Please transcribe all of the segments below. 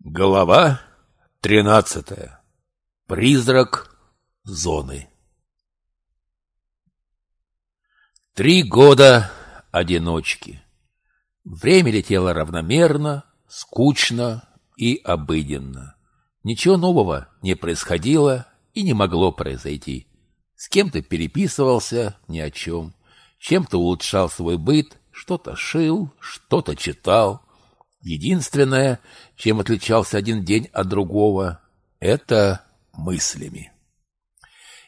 Глава тринадцатая. Призрак зоны. Три года одиночки. Время летело равномерно, скучно и обыденно. Ничего нового не происходило и не могло произойти. С кем-то переписывался ни о чем, чем-то улучшал свой быт, что-то шил, что-то читал — Единственное, чем отличался один день от другого, это мыслями.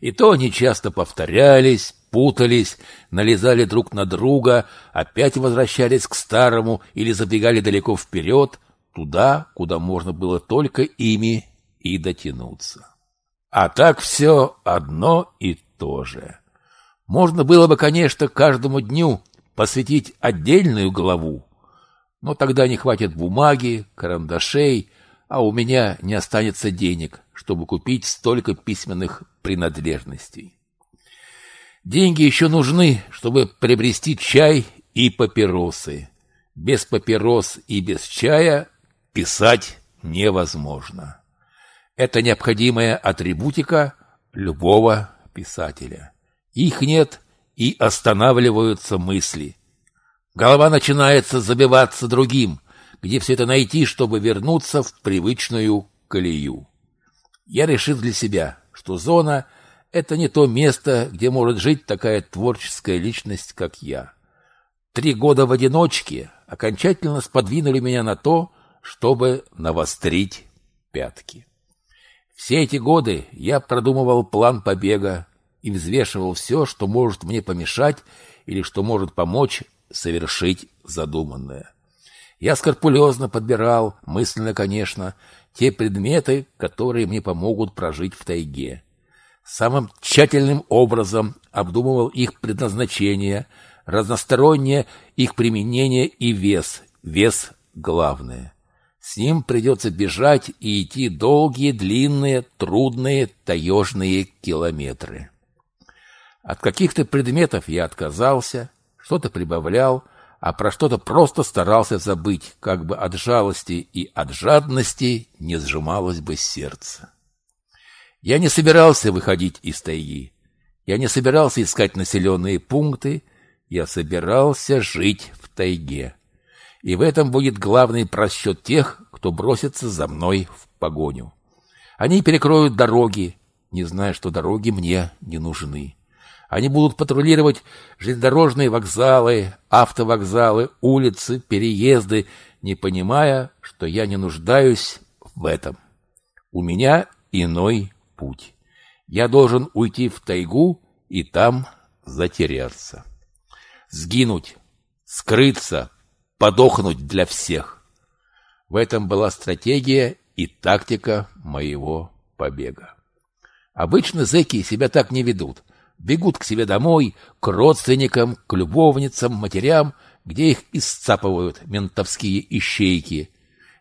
И то они часто повторялись, путались, налезали друг на друга, опять возвращались к старому или забегали далеко вперед, туда, куда можно было только ими и дотянуться. А так все одно и то же. Можно было бы, конечно, каждому дню посвятить отдельную главу, но тогда не хватит бумаги, карандашей, а у меня не останется денег, чтобы купить столько письменных принадлежностей. Деньги еще нужны, чтобы приобрести чай и папиросы. Без папирос и без чая писать невозможно. Это необходимая атрибутика любого писателя. Их нет, и останавливаются мысли. Голова начинается забиваться другим, где все это найти, чтобы вернуться в привычную колею. Я решил для себя, что зона — это не то место, где может жить такая творческая личность, как я. Три года в одиночке окончательно сподвинули меня на то, чтобы навострить пятки. Все эти годы я продумывал план побега и взвешивал все, что может мне помешать или что может помочь совершить задуманное. Я скрупулезно подбирал, мысленно, конечно, те предметы, которые мне помогут прожить в тайге. Самым тщательным образом обдумывал их предназначение, разностороннее их применение и вес. Вес главное. С ним придется бежать и идти долгие, длинные, трудные, таежные километры. От каких-то предметов я отказался, что-то прибавлял, а про что-то просто старался забыть, как бы от жалости и от жадности не сжималось бы сердце. Я не собирался выходить из тайги. Я не собирался искать населенные пункты. Я собирался жить в тайге. И в этом будет главный просчет тех, кто бросится за мной в погоню. Они перекроют дороги, не зная, что дороги мне не нужны. Они будут патрулировать железнодорожные вокзалы, автовокзалы, улицы, переезды, не понимая, что я не нуждаюсь в этом. У меня иной путь. Я должен уйти в тайгу и там затеряться. Сгинуть, скрыться, подохнуть для всех. В этом была стратегия и тактика моего побега. Обычно зэки себя так не ведут бегут к себе домой, к родственникам, к любовницам, матерям, где их исцапывают ментовские ищейки.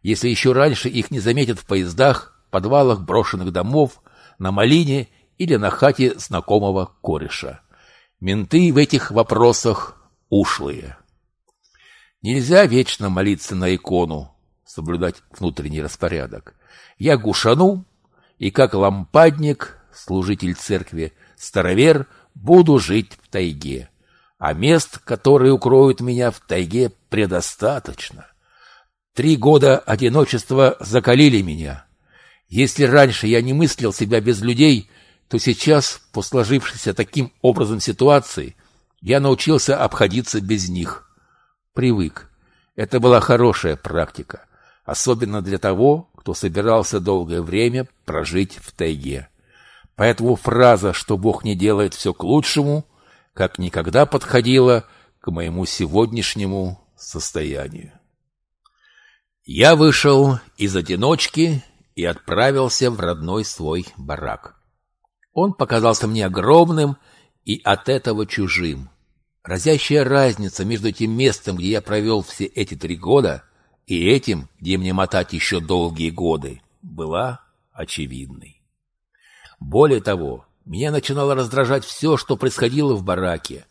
Если еще раньше их не заметят в поездах, подвалах брошенных домов, на малине или на хате знакомого кореша. Менты в этих вопросах ушлые. Нельзя вечно молиться на икону, соблюдать внутренний распорядок. Я гушану, и как лампадник, служитель церкви, старовер, буду жить в тайге. А мест, которые укроют меня в тайге, предостаточно. Три года одиночества закалили меня. Если раньше я не мыслил себя без людей, то сейчас, по сложившейся таким образом ситуации, я научился обходиться без них. Привык. Это была хорошая практика, особенно для того, кто собирался долгое время прожить в тайге. Поэтому фраза, что Бог не делает все к лучшему, как никогда подходила к моему сегодняшнему состоянию. Я вышел из одиночки и отправился в родной свой барак. Он показался мне огромным и от этого чужим. Разящая разница между тем местом, где я провел все эти три года, и этим, где мне мотать еще долгие годы, была очевидной. Более того, меня начинало раздражать все, что происходило в бараке.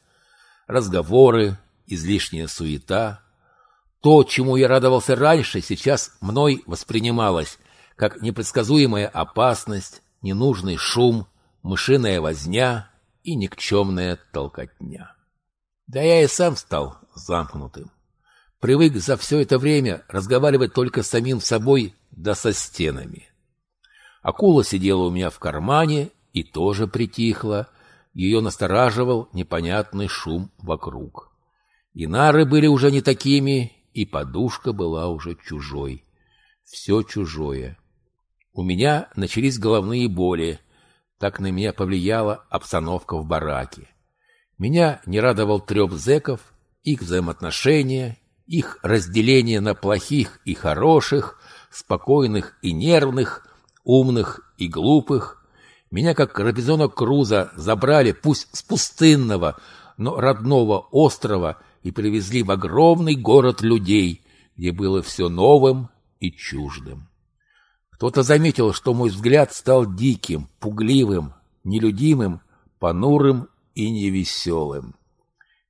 Разговоры, излишняя суета. То, чему я радовался раньше, сейчас мной воспринималось как непредсказуемая опасность, ненужный шум, мышиная возня и никчемная толкотня. Да я и сам стал замкнутым. Привык за все это время разговаривать только с самим собой да со стенами. Акула сидела у меня в кармане и тоже притихла. Ее настораживал непонятный шум вокруг. И нары были уже не такими, и подушка была уже чужой. Все чужое. У меня начались головные боли. Так на меня повлияла обстановка в бараке. Меня не радовал треп зэков, их взаимоотношения, их разделение на плохих и хороших, спокойных и нервных, умных и глупых. Меня, как Робинзона Круза, забрали пусть с пустынного, но родного острова и привезли в огромный город людей, где было все новым и чуждым. Кто-то заметил, что мой взгляд стал диким, пугливым, нелюдимым, понурым и невеселым.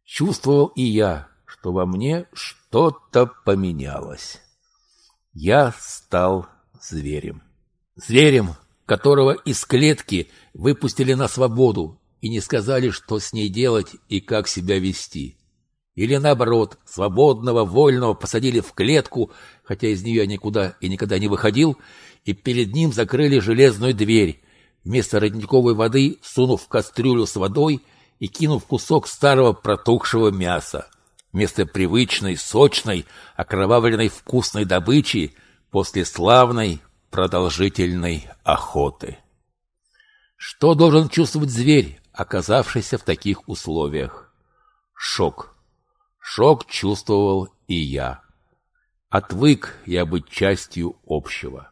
Чувствовал и я, что во мне что-то поменялось. Я стал зверем. Зверем, которого из клетки выпустили на свободу и не сказали, что с ней делать и как себя вести. Или наоборот, свободного, вольного посадили в клетку, хотя из нее никуда и никогда не выходил, и перед ним закрыли железную дверь, вместо родниковой воды сунув в кастрюлю с водой и кинув кусок старого протухшего мяса. Вместо привычной, сочной, окровавленной вкусной добычи после славной, продолжительной охоты. Что должен чувствовать зверь, оказавшийся в таких условиях? Шок. Шок чувствовал и я. Отвык я быть частью общего,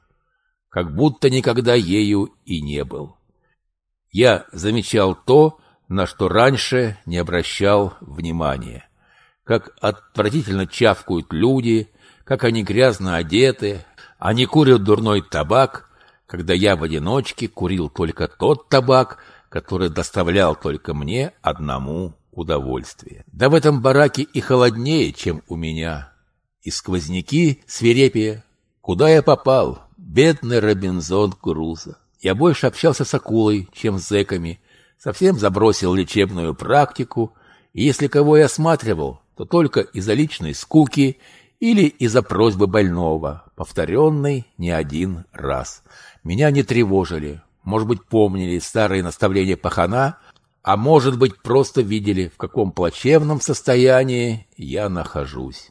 как будто никогда ею и не был. Я замечал то, на что раньше не обращал внимания. Как отвратительно чавкают люди, как они грязно одеты, они курят дурной табак, когда я в одиночке курил только тот табак, который доставлял только мне одному удовольствие. Да в этом бараке и холоднее, чем у меня. И сквозняки свирепее. Куда я попал? Бедный Робинзон Крузо. Я больше общался с акулой, чем с зэками. Совсем забросил лечебную практику. И если кого я осматривал, то только из-за личной скуки или из-за просьбы больного, повторенной не один раз. Меня не тревожили, может быть, помнили старые наставления пахана, а может быть, просто видели, в каком плачевном состоянии я нахожусь.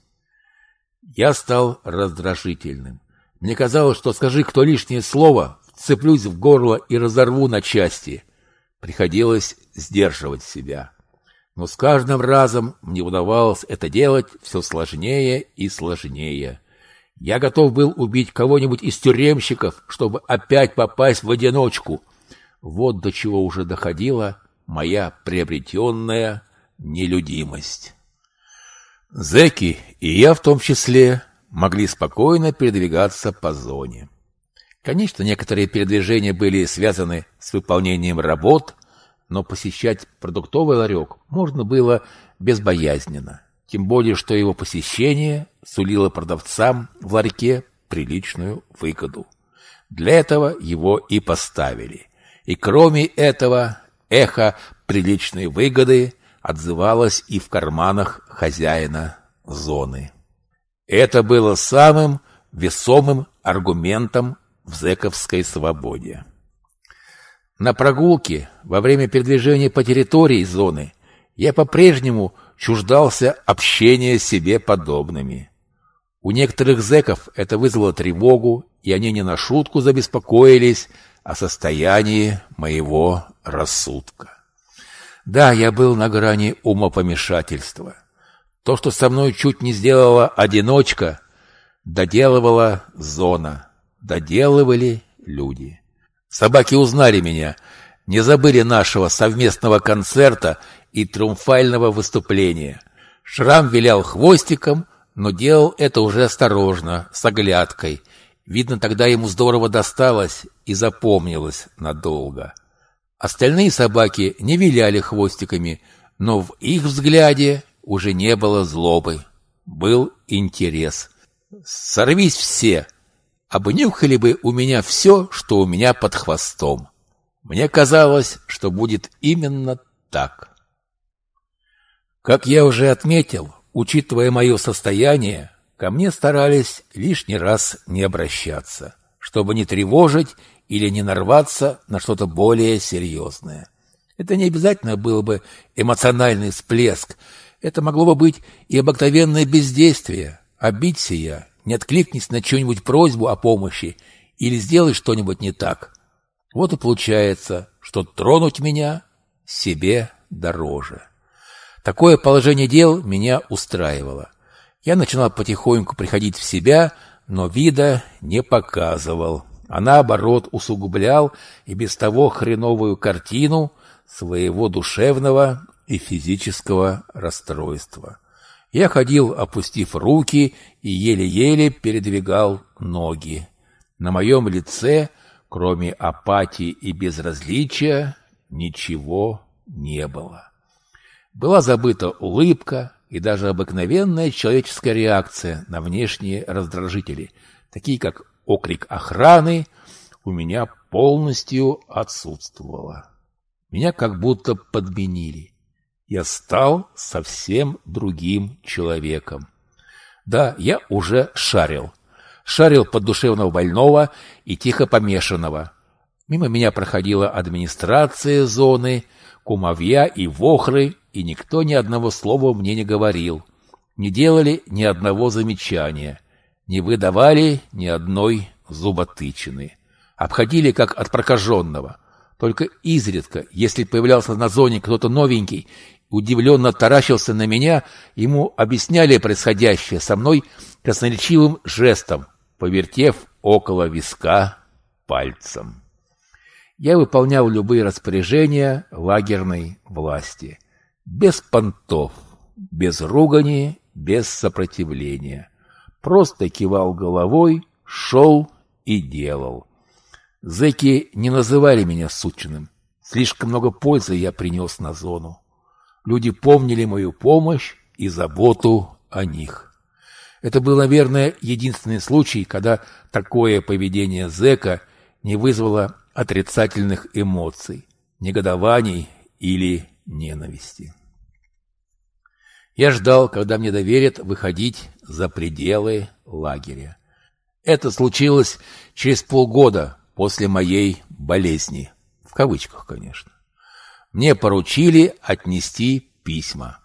Я стал раздражительным. Мне казалось, что скажи кто лишнее слово, цеплюсь в горло и разорву на части. Приходилось сдерживать себя. Но с каждым разом мне удавалось это делать все сложнее и сложнее. Я готов был убить кого-нибудь из тюремщиков, чтобы опять попасть в одиночку. Вот до чего уже доходила моя приобретенная нелюдимость. Зеки, и я в том числе, могли спокойно передвигаться по зоне. Конечно, некоторые передвижения были связаны с выполнением работ, но посещать продуктовый ларек можно было безбоязненно. Тем более, что его посещение сулило продавцам в ларьке приличную выгоду. Для этого его и поставили. И кроме этого, эхо приличной выгоды отзывалось и в карманах хозяина зоны. Это было самым весомым аргументом в зэковской свободе. На прогулке во время передвижения по территории зоны я по-прежнему чуждался общения с себе подобными. У некоторых зэков это вызвало тревогу, и они не на шутку забеспокоились о состоянии моего рассудка. Да, я был на грани умопомешательства. То, что со мной чуть не сделала одиночка, доделывала зона, доделывали люди. Собаки узнали меня, не забыли нашего совместного концерта и триумфального выступления. Шрам вилял хвостиком, но делал это уже осторожно, с оглядкой. Видно, тогда ему здорово досталось и запомнилось надолго. Остальные собаки не виляли хвостиками, но в их взгляде уже не было злобы, был интерес. Сорвись все, обнюхали бы у меня все, что у меня под хвостом. Мне казалось, что будет именно так. Как я уже отметил, учитывая мое состояние, ко мне старались лишний раз не обращаться, чтобы не тревожить или не нарваться на что-то более серьезное. Это не обязательно был бы эмоциональный всплеск, это могло бы быть и обыкновенное бездействие. Обидься я, не откликнись на чью-нибудь просьбу о помощи или сделай что-нибудь не так. Вот и получается, что тронуть меня себе дороже. Такое положение дел меня устраивало. Я начинал потихоньку приходить в себя, но вида не показывал, а наоборот усугублял и без того хреновую картину своего душевного и физического расстройства. Я ходил, опустив руки, и еле-еле передвигал ноги. На моем лице, кроме апатии и безразличия, ничего не было. Была забыта улыбка и даже обыкновенная человеческая реакция на внешние раздражители, такие как окрик охраны, у меня полностью отсутствовала. Меня как будто подменили. Я стал совсем другим человеком. Да, я уже шарил. Шарил под душевного больного и тихо помешанного. Мимо меня проходила администрация зоны, кумовья и вохры, и никто ни одного слова мне не говорил, не делали ни одного замечания, не выдавали ни одной зуботычины. Обходили как от прокаженного. Только изредка, если появлялся на зоне кто-то новенький, удивленно таращился на меня, ему объясняли происходящее со мной красноречивым жестом, повертев около виска пальцем. Я выполнял любые распоряжения лагерной власти. Без понтов, без ругани, без сопротивления. Просто кивал головой, шел и делал. Зэки не называли меня сучиным. Слишком много пользы я принес на зону. Люди помнили мою помощь и заботу о них. Это был, наверное, единственный случай, когда такое поведение зэка не вызвало отрицательных эмоций, негодований или ненависти. Я ждал, когда мне доверят выходить за пределы лагеря. Это случилось через полгода после моей болезни. В кавычках, конечно. Мне поручили отнести письма.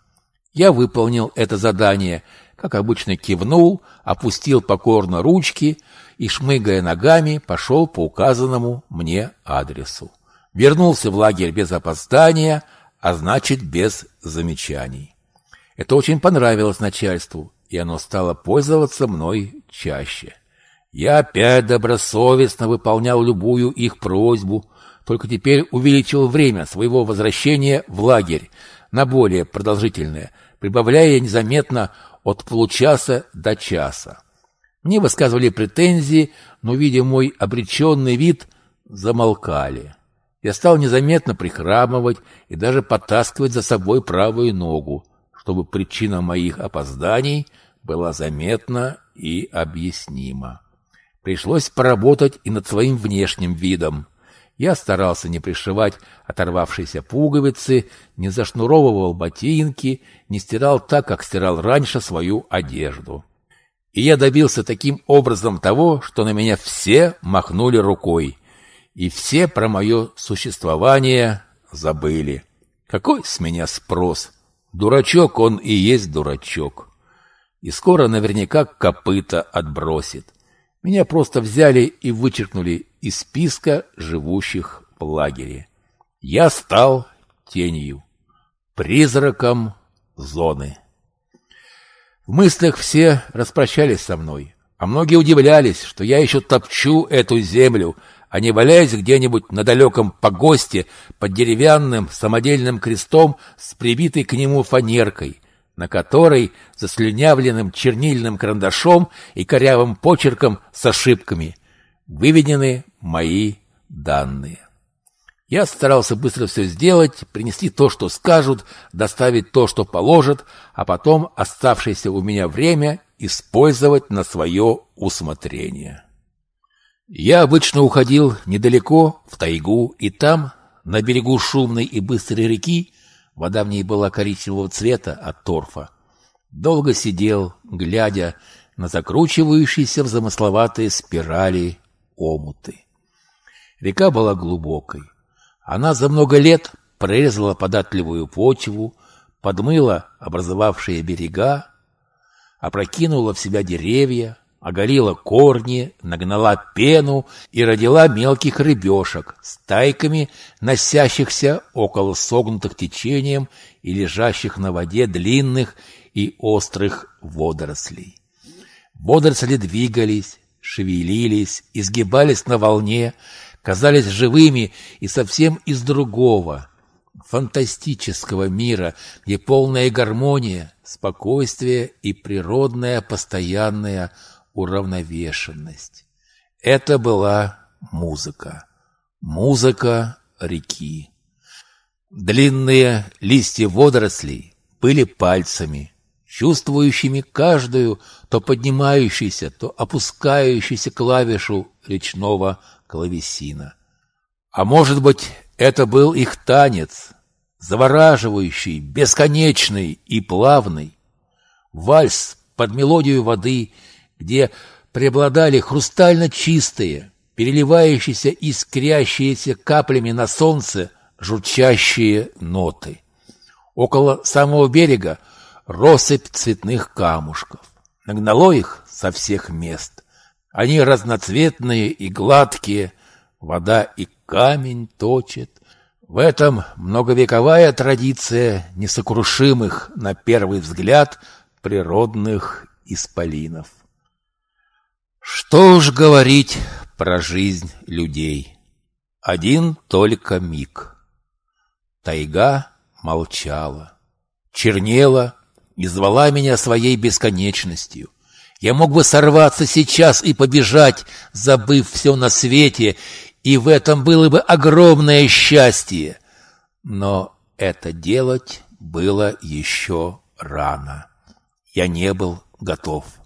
Я выполнил это задание, как обычно кивнул, опустил покорно ручки и, шмыгая ногами, пошел по указанному мне адресу. Вернулся в лагерь без опоздания, а значит, без замечаний. Это очень понравилось начальству, и оно стало пользоваться мной чаще. Я опять добросовестно выполнял любую их просьбу, только теперь увеличил время своего возвращения в лагерь на более продолжительное, прибавляя незаметно от получаса до часа. Мне высказывали претензии, но, видя мой обреченный вид, замолкали. Я стал незаметно прихрамывать и даже потаскивать за собой правую ногу, чтобы причина моих опозданий была заметна и объяснима. Пришлось поработать и над своим внешним видом. Я старался не пришивать оторвавшиеся пуговицы, не зашнуровывал ботинки, не стирал так, как стирал раньше свою одежду. И я добился таким образом того, что на меня все махнули рукой, и все про мое существование забыли. Какой с меня спрос? Дурачок он и есть дурачок. И скоро наверняка копыта отбросит. Меня просто взяли и вычеркнули из списка живущих в лагере. Я стал тенью, призраком зоны. В мыслях все распрощались со мной, а многие удивлялись, что я еще топчу эту землю, а не валяюсь где-нибудь на далеком погосте под деревянным самодельным крестом с прибитой к нему фанеркой, на которой заслюнявленным чернильным карандашом и корявым почерком с ошибками выведены мои данные. Я старался быстро все сделать, принести то, что скажут, доставить то, что положат, а потом оставшееся у меня время использовать на свое усмотрение. Я обычно уходил недалеко, в тайгу, и там, на берегу шумной и быстрой реки, вода в ней была коричневого цвета от торфа, долго сидел, глядя на закручивающиеся в замысловатые спирали омуты. Река была глубокой. Она за много лет прорезала податливую почву, подмыла образовавшие берега, опрокинула в себя деревья, оголила корни, нагнала пену и родила мелких рыбешек, стайками носящихся около согнутых течением и лежащих на воде длинных и острых водорослей. Водоросли двигались, шевелились, изгибались на волне, казались живыми и совсем из другого, фантастического мира, где полная гармония, спокойствие и природная постоянная уравновешенность. Это была музыка. Музыка реки. Длинные листья водорослей были пальцами, чувствующими каждую то поднимающуюся, то опускающуюся клавишу речного клавесина. А может быть, это был их танец, завораживающий, бесконечный и плавный. Вальс под мелодию воды, где преобладали хрустально чистые, переливающиеся искрящиеся каплями на солнце журчащие ноты. Около самого берега россыпь цветных камушков. Нагнало их со всех мест. Они разноцветные и гладкие, вода и камень точит. В этом многовековая традиция несокрушимых, на первый взгляд, природных исполинов. Что ж говорить про жизнь людей? Один только миг. Тайга молчала, чернела и звала меня своей бесконечностью. Я мог бы сорваться сейчас и побежать, забыв все на свете, и в этом было бы огромное счастье. Но это делать было еще рано. Я не был готов.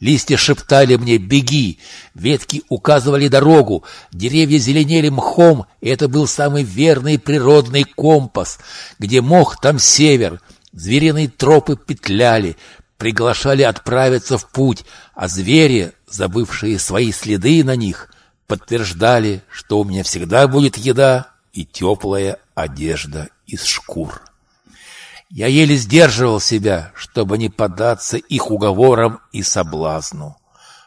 Листья шептали мне «беги», ветки указывали дорогу, деревья зеленели мхом, и это был самый верный природный компас. Где мох, там север, звериные тропы петляли, приглашали отправиться в путь, а звери, забывшие свои следы на них, подтверждали, что у меня всегда будет еда и теплая одежда из шкур. Я еле сдерживал себя, чтобы не поддаться их уговорам и соблазну.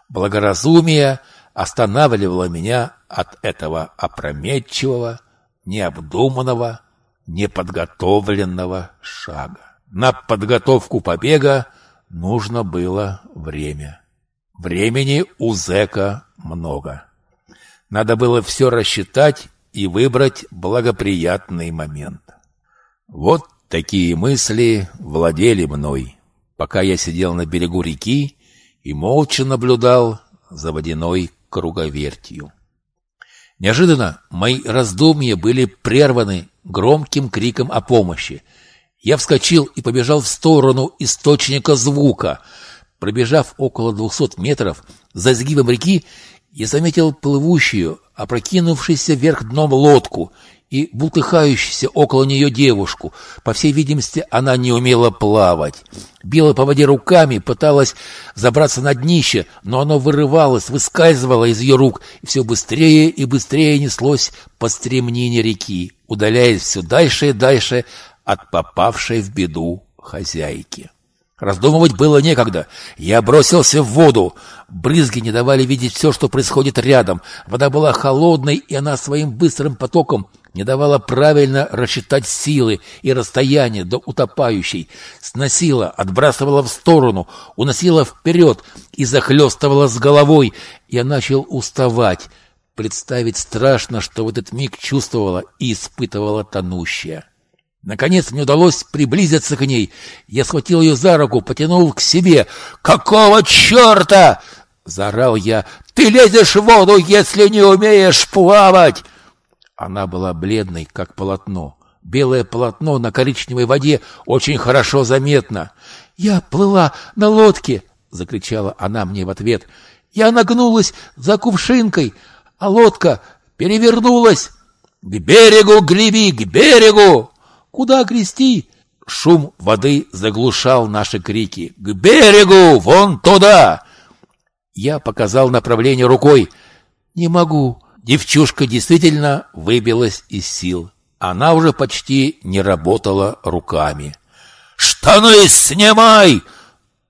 Благоразумие останавливало меня от этого опрометчивого, необдуманного, неподготовленного шага. На подготовку побега Нужно было время. Времени у зэка много. Надо было все рассчитать и выбрать благоприятный момент. Вот такие мысли владели мной, пока я сидел на берегу реки и молча наблюдал за водяной круговертью. Неожиданно мои раздумья были прерваны громким криком о помощи — я вскочил и побежал в сторону источника звука. Пробежав около двухсот метров за изгибом реки, я заметил плывущую, опрокинувшуюся вверх дном лодку и бултыхающуюся около нее девушку. По всей видимости, она не умела плавать. Била по воде руками, пыталась забраться на днище, но оно вырывалось, выскальзывало из ее рук, и все быстрее и быстрее неслось по стремнине реки, удаляясь все дальше и дальше от попавшей в беду хозяйки. Раздумывать было некогда. Я бросился в воду. Брызги не давали видеть все, что происходит рядом. Вода была холодной, и она своим быстрым потоком не давала правильно рассчитать силы и расстояние до утопающей. Сносила, отбрасывала в сторону, уносила вперед и захлестывала с головой. Я начал уставать. Представить страшно, что в этот миг чувствовала и испытывала тонущая. Наконец мне удалось приблизиться к ней. Я схватил ее за руку, потянул к себе. «Какого черта?» — заорал я. «Ты лезешь в воду, если не умеешь плавать!» Она была бледной, как полотно. Белое полотно на коричневой воде очень хорошо заметно. «Я плыла на лодке!» — закричала она мне в ответ. «Я нагнулась за кувшинкой, а лодка перевернулась!» «К берегу греби, к берегу!» «Куда грести?» Шум воды заглушал наши крики. «К берегу! Вон туда!» Я показал направление рукой. «Не могу». Девчушка действительно выбилась из сил. Она уже почти не работала руками. «Штаны снимай!»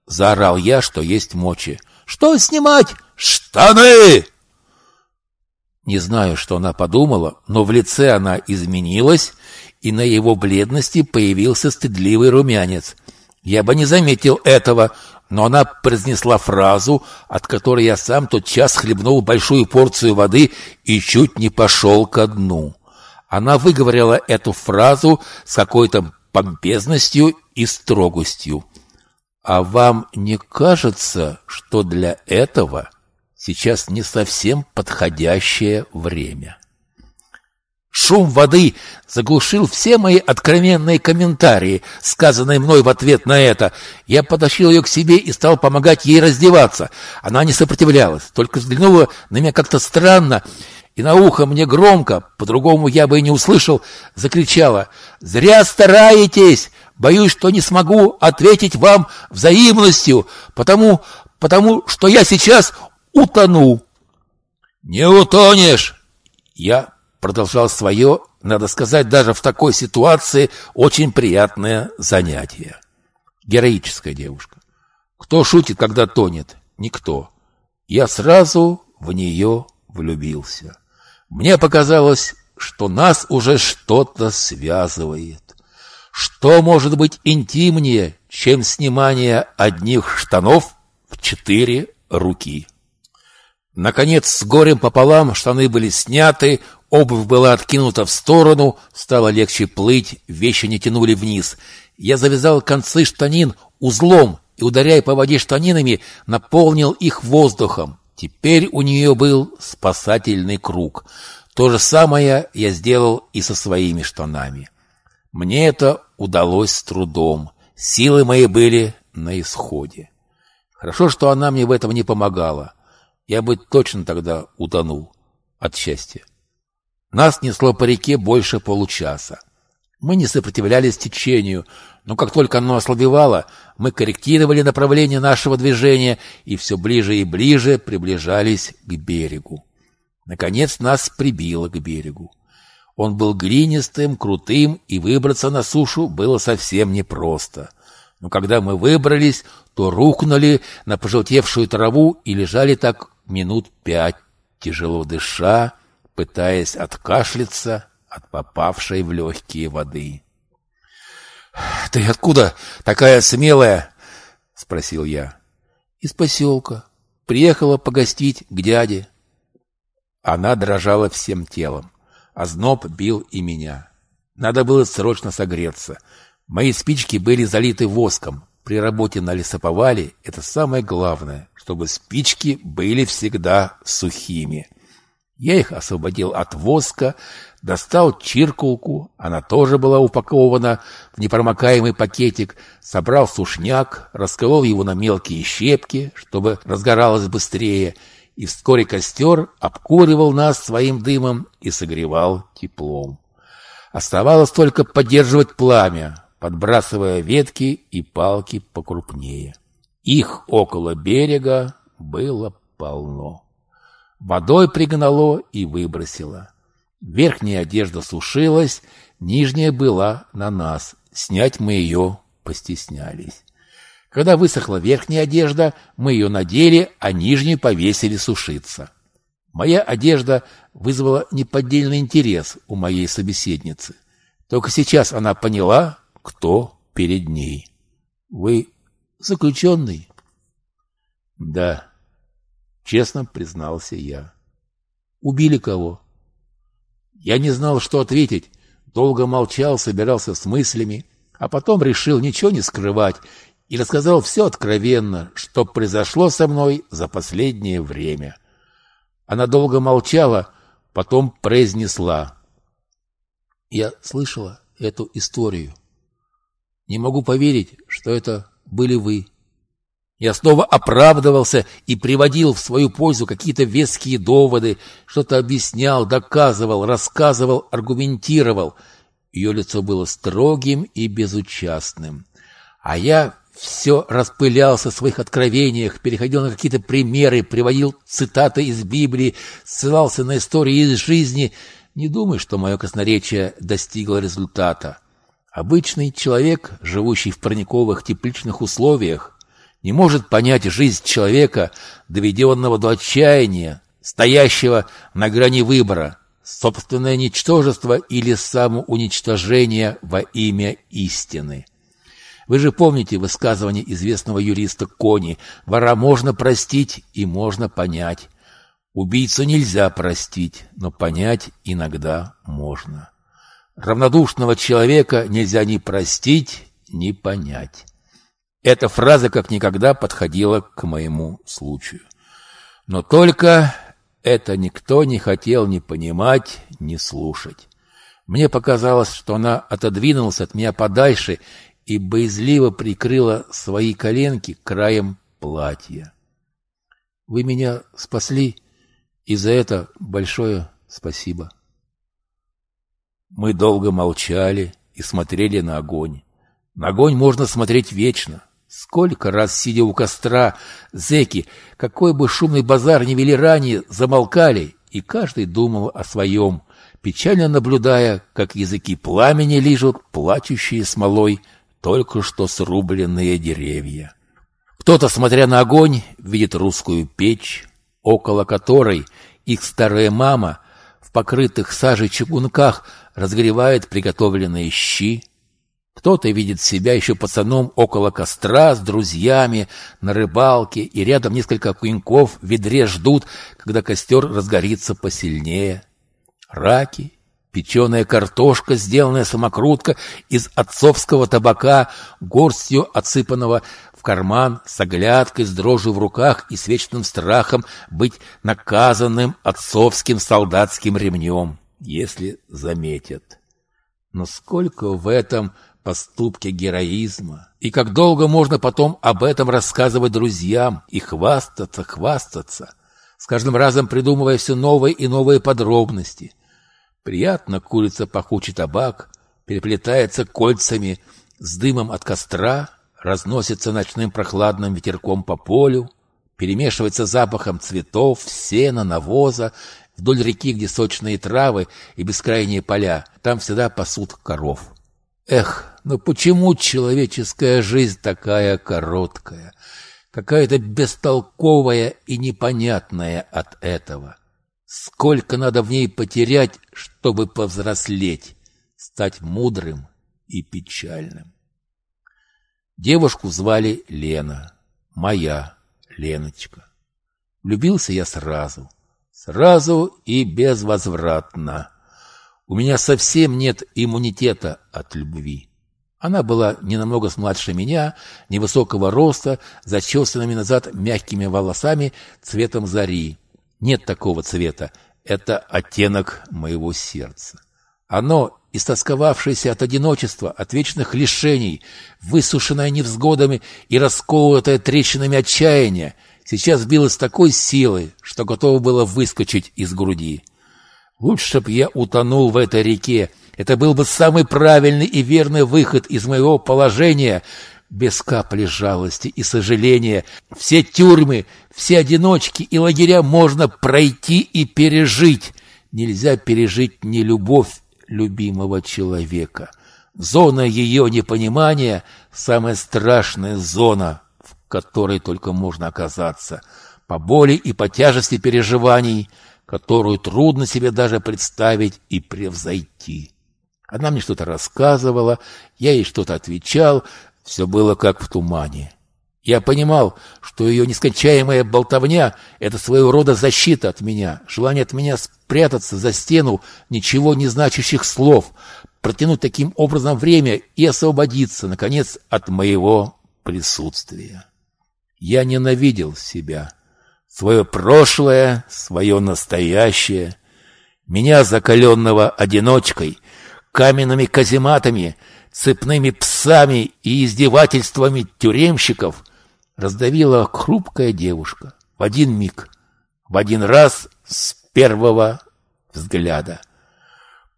Заорал я, что есть мочи. «Что снимать?» «Штаны!» Не знаю, что она подумала, но в лице она изменилась, и на его бледности появился стыдливый румянец. Я бы не заметил этого, но она произнесла фразу, от которой я сам тот час хлебнул большую порцию воды и чуть не пошел ко дну. Она выговорила эту фразу с какой-то помпезностью и строгостью. А вам не кажется, что для этого сейчас не совсем подходящее время? Шум воды заглушил все мои откровенные комментарии, сказанные мной в ответ на это. Я потащил ее к себе и стал помогать ей раздеваться. Она не сопротивлялась, только взглянула на меня как-то странно, и на ухо мне громко, по-другому я бы и не услышал, закричала «Зря стараетесь! Боюсь, что не смогу ответить вам взаимностью, потому, потому что я сейчас утону». «Не утонешь!» Я продолжал свое, надо сказать, даже в такой ситуации очень приятное занятие. Героическая девушка. Кто шутит, когда тонет? Никто. Я сразу в нее влюбился. Мне показалось, что нас уже что-то связывает. Что может быть интимнее, чем снимание одних штанов в четыре руки? Наконец, с горем пополам штаны были сняты, Обувь была откинута в сторону, стало легче плыть, вещи не тянули вниз. Я завязал концы штанин узлом и, ударяя по воде штанинами, наполнил их воздухом. Теперь у нее был спасательный круг. То же самое я сделал и со своими штанами. Мне это удалось с трудом. Силы мои были на исходе. Хорошо, что она мне в этом не помогала. Я бы точно тогда утонул от счастья. Нас несло по реке больше получаса. Мы не сопротивлялись течению, но как только оно ослабевало, мы корректировали направление нашего движения и все ближе и ближе приближались к берегу. Наконец нас прибило к берегу. Он был глинистым, крутым, и выбраться на сушу было совсем непросто. Но когда мы выбрались, то рухнули на пожелтевшую траву и лежали так минут пять, тяжело дыша, пытаясь откашляться от попавшей в легкие воды. — Ты откуда такая смелая? — спросил я. — Из поселка. Приехала погостить к дяде. Она дрожала всем телом. а зноб бил и меня. Надо было срочно согреться. Мои спички были залиты воском. При работе на лесоповале это самое главное, чтобы спички были всегда сухими. Я их освободил от воска, достал чиркулку, она тоже была упакована в непромокаемый пакетик, собрал сушняк, расколол его на мелкие щепки, чтобы разгоралось быстрее, и вскоре костер обкуривал нас своим дымом и согревал теплом. Оставалось только поддерживать пламя, подбрасывая ветки и палки покрупнее. Их около берега было полно. Водой пригнало и выбросило. Верхняя одежда сушилась, нижняя была на нас. Снять мы ее постеснялись. Когда высохла верхняя одежда, мы ее надели, а нижнюю повесили сушиться. Моя одежда вызвала неподдельный интерес у моей собеседницы. Только сейчас она поняла, кто перед ней. «Вы заключенный?» «Да», Честно признался я. Убили кого? Я не знал, что ответить. Долго молчал, собирался с мыслями, а потом решил ничего не скрывать и рассказал все откровенно, что произошло со мной за последнее время. Она долго молчала, потом произнесла. Я слышала эту историю. Не могу поверить, что это были вы. Я снова оправдывался и приводил в свою пользу какие-то веские доводы, что-то объяснял, доказывал, рассказывал, аргументировал. Ее лицо было строгим и безучастным. А я все распылялся в своих откровениях, переходил на какие-то примеры, приводил цитаты из Библии, ссылался на истории из жизни. Не думай, что мое красноречие достигло результата. Обычный человек, живущий в парниковых тепличных условиях, не может понять жизнь человека, доведенного до отчаяния, стоящего на грани выбора, собственное ничтожество или самоуничтожение во имя истины. Вы же помните высказывание известного юриста Кони «Вора можно простить и можно понять». Убийцу нельзя простить, но понять иногда можно. Равнодушного человека нельзя ни простить, ни понять. Эта фраза как никогда подходила к моему случаю. Но только это никто не хотел ни понимать, ни слушать. Мне показалось, что она отодвинулась от меня подальше и боязливо прикрыла свои коленки краем платья. «Вы меня спасли, и за это большое спасибо». Мы долго молчали и смотрели на огонь. На огонь можно смотреть вечно. Сколько раз, сидя у костра, зеки, какой бы шумный базар ни вели ранее, замолкали, и каждый думал о своем, печально наблюдая, как языки пламени лижут плачущие смолой только что срубленные деревья. Кто-то, смотря на огонь, видит русскую печь, около которой их старая мама в покрытых сажей чугунках разгревает приготовленные щи, кто-то видит себя еще пацаном около костра с друзьями на рыбалке, и рядом несколько куеньков в ведре ждут, когда костер разгорится посильнее. Раки, печеная картошка, сделанная самокрутка из отцовского табака, горстью отсыпанного в карман, с оглядкой, с дрожью в руках и с вечным страхом быть наказанным отцовским солдатским ремнем, если заметят. Но сколько в этом поступки героизма. И как долго можно потом об этом рассказывать друзьям и хвастаться, хвастаться, с каждым разом придумывая все новые и новые подробности. Приятно курица пахучий табак, переплетается кольцами с дымом от костра, разносится ночным прохладным ветерком по полю, перемешивается запахом цветов, сена, навоза, вдоль реки, где сочные травы и бескрайние поля, там всегда пасут коров. Эх, но почему человеческая жизнь такая короткая? Какая-то бестолковая и непонятная от этого. Сколько надо в ней потерять, чтобы повзрослеть, стать мудрым и печальным? Девушку звали Лена, моя Леночка. Влюбился я сразу, сразу и безвозвратно. У меня совсем нет иммунитета от любви. Она была не намного младше меня, невысокого роста, зачесанными назад мягкими волосами цветом зари. Нет такого цвета. Это оттенок моего сердца. Оно, истосковавшееся от одиночества, от вечных лишений, высушенное невзгодами и расколотое трещинами отчаяния, сейчас билось такой силой, что готово было выскочить из груди. Лучше б я утонул в этой реке, это был бы самый правильный и верный выход из моего положения, без капли жалости и сожаления. Все тюрьмы, все одиночки и лагеря можно пройти и пережить. Нельзя пережить не любовь любимого человека. Зона ее непонимания – самая страшная зона, в которой только можно оказаться. По боли и по тяжести переживаний, которую трудно себе даже представить и превзойти. Она мне что-то рассказывала, я ей что-то отвечал, все было как в тумане. Я понимал, что ее нескончаемая болтовня — это своего рода защита от меня, желание от меня спрятаться за стену ничего не значащих слов, протянуть таким образом время и освободиться, наконец, от моего присутствия. Я ненавидел себя, свое прошлое, свое настоящее, меня, закаленного одиночкой — каменными казематами, цепными псами и издевательствами тюремщиков раздавила хрупкая девушка в один миг, в один раз с первого взгляда.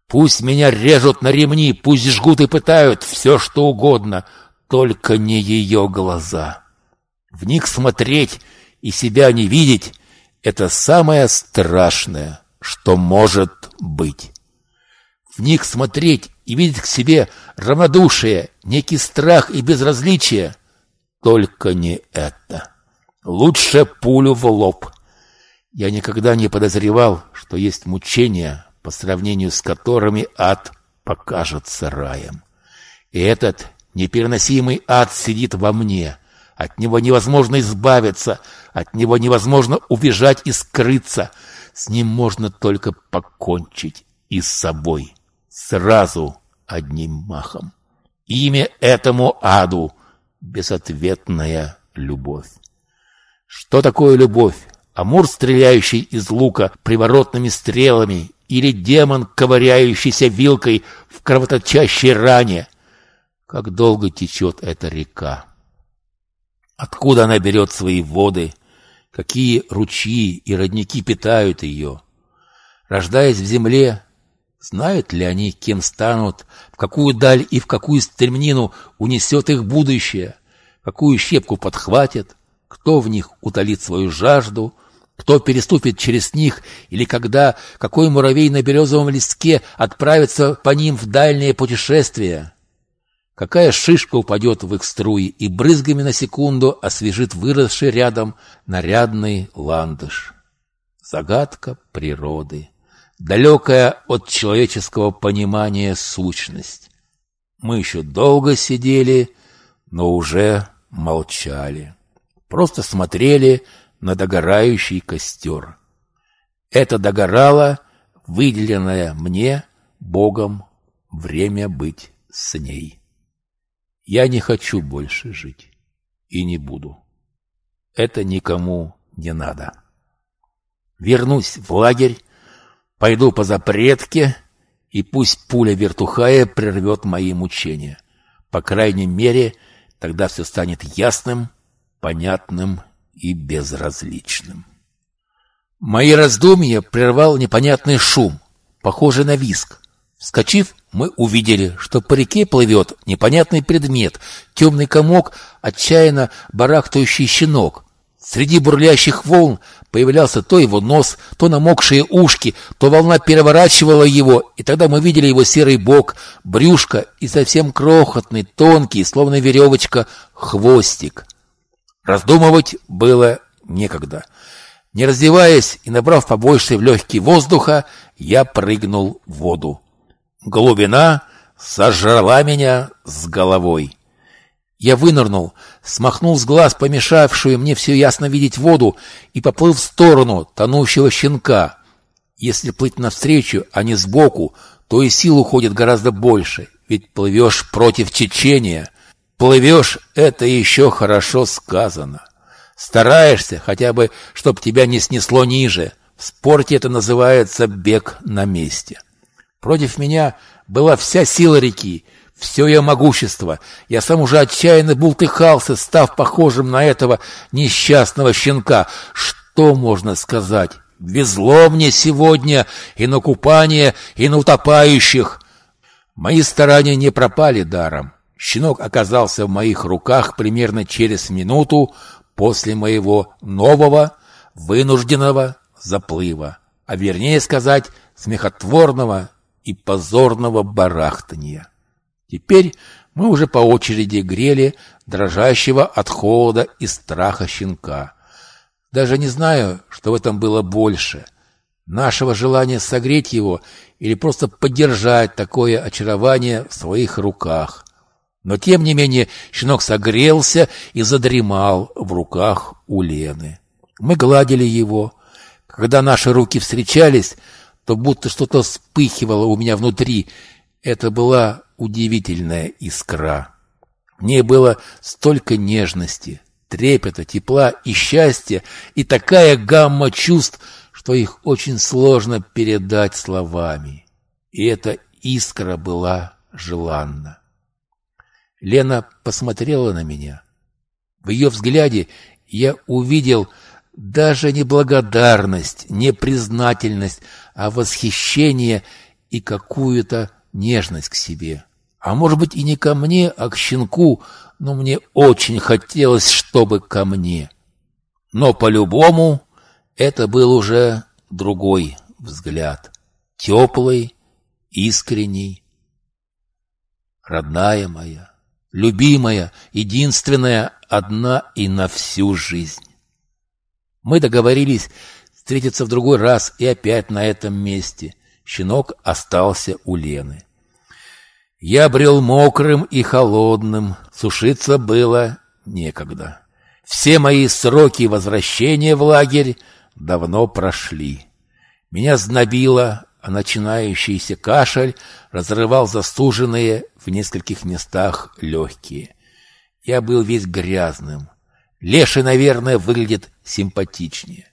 Пусть меня режут на ремни, пусть жгут и пытают, все что угодно, только не ее глаза. В них смотреть и себя не видеть — это самое страшное, что может быть. В них смотреть и видеть к себе равнодушие, некий страх и безразличие — только не это. Лучше пулю в лоб. Я никогда не подозревал, что есть мучения, по сравнению с которыми ад покажется раем. И этот непереносимый ад сидит во мне. От него невозможно избавиться, от него невозможно убежать и скрыться. С ним можно только покончить и с собой. Сразу одним махом. Имя этому аду — безответная любовь. Что такое любовь? Амур, стреляющий из лука приворотными стрелами или демон, ковыряющийся вилкой в кровоточащей ране. Как долго течет эта река? Откуда она берет свои воды? Какие ручьи и родники питают ее? Рождаясь в земле, знают ли они, кем станут, в какую даль и в какую стремнину унесет их будущее, какую щепку подхватят, кто в них утолит свою жажду, кто переступит через них, или когда какой муравей на березовом листке отправится по ним в дальнее путешествие. Какая шишка упадет в их струи и брызгами на секунду освежит выросший рядом нарядный ландыш. Загадка природы, далекая от человеческого понимания сущность. Мы еще долго сидели, но уже молчали. Просто смотрели на догорающий костер. Это догорало, выделенное мне, Богом, время быть с ней. Я не хочу больше жить и не буду. Это никому не надо. Вернусь в лагерь, пойду по запретке, и пусть пуля вертухая прервет мои мучения. По крайней мере, тогда все станет ясным, понятным и безразличным. Мои раздумья прервал непонятный шум, похожий на виск. Вскочив, мы увидели, что по реке плывет непонятный предмет, темный комок, отчаянно барахтающий щенок. Среди бурлящих волн появлялся то его нос, то намокшие ушки, то волна переворачивала его, и тогда мы видели его серый бок, брюшко и совсем крохотный, тонкий, словно веревочка, хвостик. Раздумывать было некогда. Не раздеваясь и набрав побольше в легкие воздуха, я прыгнул в воду. Глубина сожрала меня с головой. Я вынырнул, смахнул с глаз помешавшую мне все ясно видеть воду и поплыл в сторону тонущего щенка. Если плыть навстречу, а не сбоку, то и сил уходит гораздо больше, ведь плывешь против течения. Плывешь — это еще хорошо сказано. Стараешься хотя бы, чтоб тебя не снесло ниже. В спорте это называется бег на месте. Против меня была вся сила реки, все ее могущество. Я сам уже отчаянно бултыхался, став похожим на этого несчастного щенка. Что можно сказать? Везло мне сегодня и на купание, и на утопающих. Мои старания не пропали даром. Щенок оказался в моих руках примерно через минуту после моего нового вынужденного заплыва, а вернее сказать, смехотворного и позорного барахтания. Теперь мы уже по очереди грели дрожащего от холода и страха щенка. Даже не знаю, что в этом было больше — нашего желания согреть его или просто поддержать такое очарование в своих руках. Но, тем не менее, щенок согрелся и задремал в руках у Лены. Мы гладили его. Когда наши руки встречались, то будто что-то вспыхивало у меня внутри. Это была удивительная искра. В ней было столько нежности, трепета, тепла и счастья, и такая гамма чувств, что их очень сложно передать словами. И это искра была желанна. Лена посмотрела на меня. В ее взгляде я увидел даже не благодарность, не признательность, а восхищение и какую-то нежность к себе. А может быть и не ко мне, а к щенку, но мне очень хотелось, чтобы ко мне. Но по-любому это был уже другой взгляд. Теплый, искренний. Родная моя, любимая, единственная, одна и на всю жизнь. Мы договорились встретиться в другой раз и опять на этом месте. Щенок остался у Лены. Я брел мокрым и холодным, сушиться было некогда. Все мои сроки возвращения в лагерь давно прошли. Меня знобило, а начинающийся кашель разрывал застуженные в нескольких местах легкие. Я был весь грязным. Леший, наверное, выглядит симпатичнее.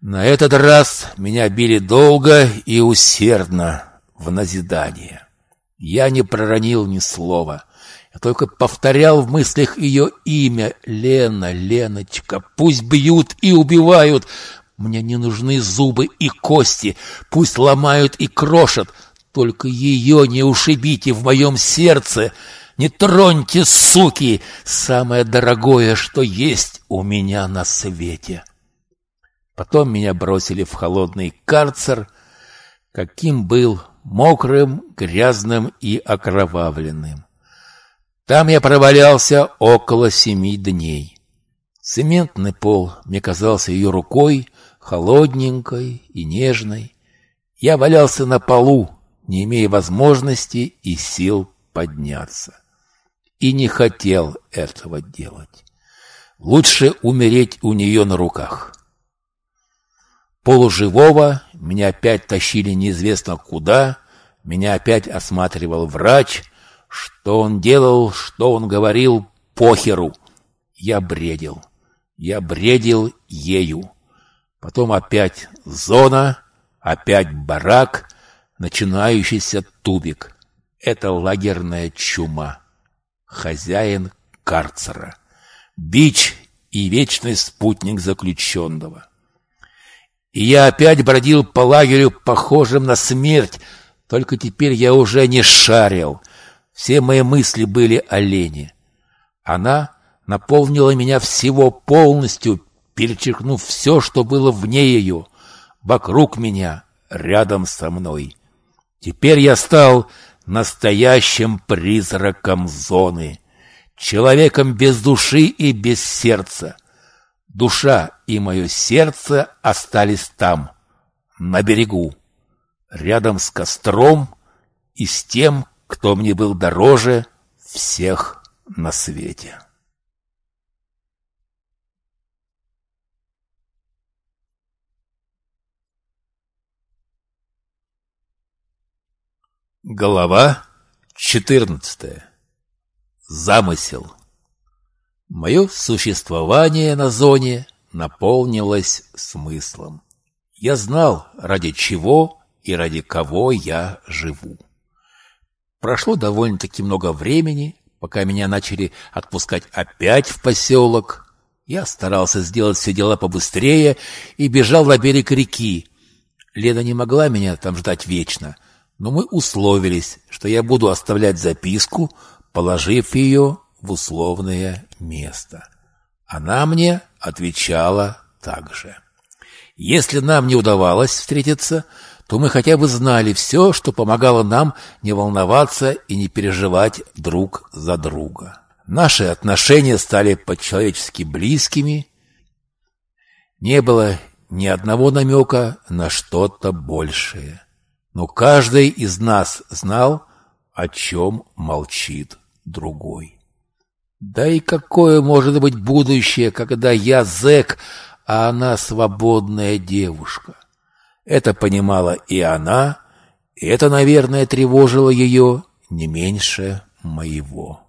На этот раз меня били долго и усердно в назидание. Я не проронил ни слова. Я только повторял в мыслях ее имя. Лена, Леночка, пусть бьют и убивают. Мне не нужны зубы и кости. Пусть ломают и крошат. Только ее не ушибите в моем сердце. Не троньте, суки, самое дорогое, что есть у меня на свете. Потом меня бросили в холодный карцер, каким был мокрым, грязным и окровавленным. Там я провалялся около семи дней. Цементный пол мне казался ее рукой, холодненькой и нежной. Я валялся на полу, не имея возможности и сил подняться. И не хотел этого делать. Лучше умереть у нее на руках. Полуживого меня опять тащили неизвестно куда, меня опять осматривал врач. Что он делал, что он говорил, похеру. Я бредил. Я бредил ею. Потом опять зона, опять барак, начинающийся тубик. Это лагерная чума. Хозяин карцера. Бич и вечный спутник заключенного. И я опять бродил по лагерю, похожим на смерть, только теперь я уже не шарил. Все мои мысли были о Лене. Она наполнила меня всего полностью, перечеркнув все, что было вне ее, вокруг меня, рядом со мной. Теперь я стал настоящим призраком зоны, человеком без души и без сердца. Душа и мое сердце остались там, на берегу, рядом с костром и с тем, кто мне был дороже всех на свете. Глава четырнадцатая. Замысел. Мое существование на зоне наполнилось смыслом. Я знал, ради чего и ради кого я живу. Прошло довольно-таки много времени, пока меня начали отпускать опять в поселок. Я старался сделать все дела побыстрее и бежал на берег реки. Лена не могла меня там ждать вечно, но мы условились, что я буду оставлять записку, положив ее в условное место. Она мне отвечала так же. Если нам не удавалось встретиться, то мы хотя бы знали все, что помогало нам не волноваться и не переживать друг за друга. Наши отношения стали по-человечески близкими. Не было ни одного намека на что-то большее. Но каждый из нас знал, о чем молчит другой. Да и какое может быть будущее, когда я зэк, а она свободная девушка? Это понимала и она, и это, наверное, тревожило ее не меньше моего.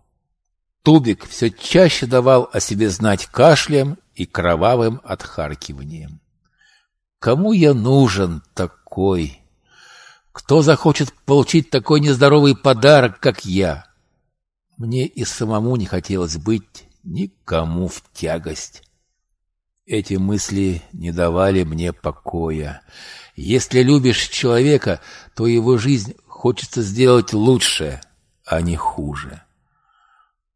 Тубик все чаще давал о себе знать кашлем и кровавым отхаркиванием. Кому я нужен такой? Кто захочет получить такой нездоровый подарок, как я? Мне и самому не хотелось быть никому в тягость. Эти мысли не давали мне покоя. Если любишь человека, то его жизнь хочется сделать лучше, а не хуже.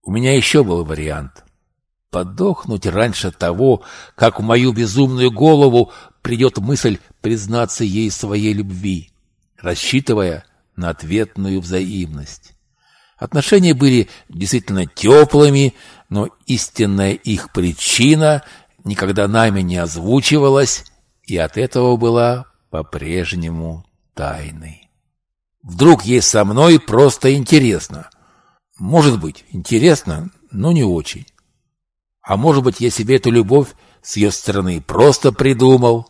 У меня еще был вариант. Подохнуть раньше того, как в мою безумную голову придет мысль признаться ей своей любви, рассчитывая на ответную взаимность. Отношения были действительно теплыми, но истинная их причина никогда нами не озвучивалась и от этого была по-прежнему тайной. Вдруг ей со мной просто интересно. Может быть, интересно, но не очень. А может быть, я себе эту любовь с ее стороны просто придумал.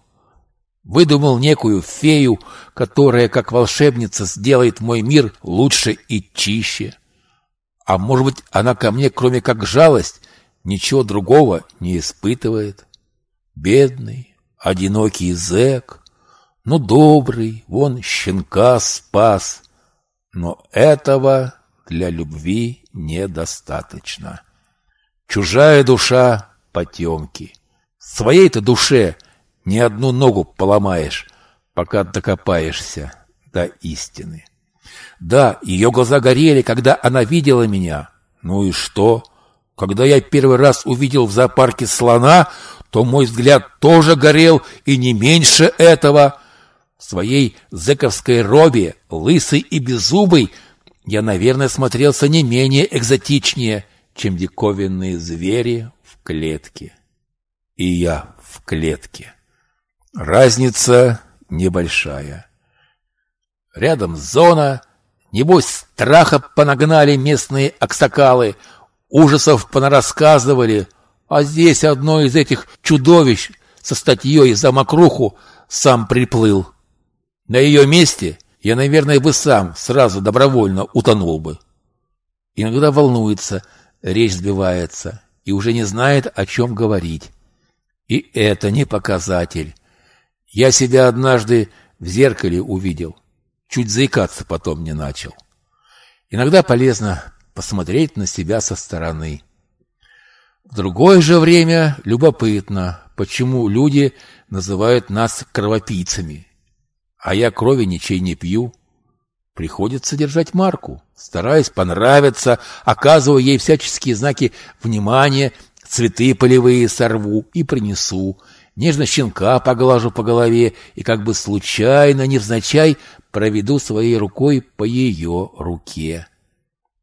Выдумал некую фею, которая, как волшебница, сделает мой мир лучше и чище. А может быть, она ко мне, кроме как жалость, ничего другого не испытывает. Бедный, одинокий зэк, ну, добрый, вон щенка спас. Но этого для любви недостаточно. Чужая душа — потемки. Своей-то душе ни одну ногу поломаешь, пока докопаешься до истины. Да, ее глаза горели, когда она видела меня. Ну и что? Когда я первый раз увидел в зоопарке слона, то мой взгляд тоже горел, и не меньше этого. В своей зэковской робе, лысый и беззубый, я, наверное, смотрелся не менее экзотичнее, чем диковинные звери в клетке. И я в клетке. Разница небольшая. Рядом зона, небось страха понагнали местные аксакалы — Ужасов понарассказывали, а здесь одно из этих чудовищ со статьей за мокруху сам приплыл. На ее месте я, наверное, бы сам сразу добровольно утонул бы. Иногда волнуется, речь сбивается и уже не знает, о чем говорить. И это не показатель. Я себя однажды в зеркале увидел, чуть заикаться потом не начал. Иногда полезно посмотреть на себя со стороны. В другое же время любопытно, почему люди называют нас кровопийцами, а я крови ничей не пью. Приходится держать марку, стараясь понравиться, оказывая ей всяческие знаки внимания, цветы полевые сорву и принесу, нежно щенка поглажу по голове и как бы случайно, невзначай, проведу своей рукой по ее руке.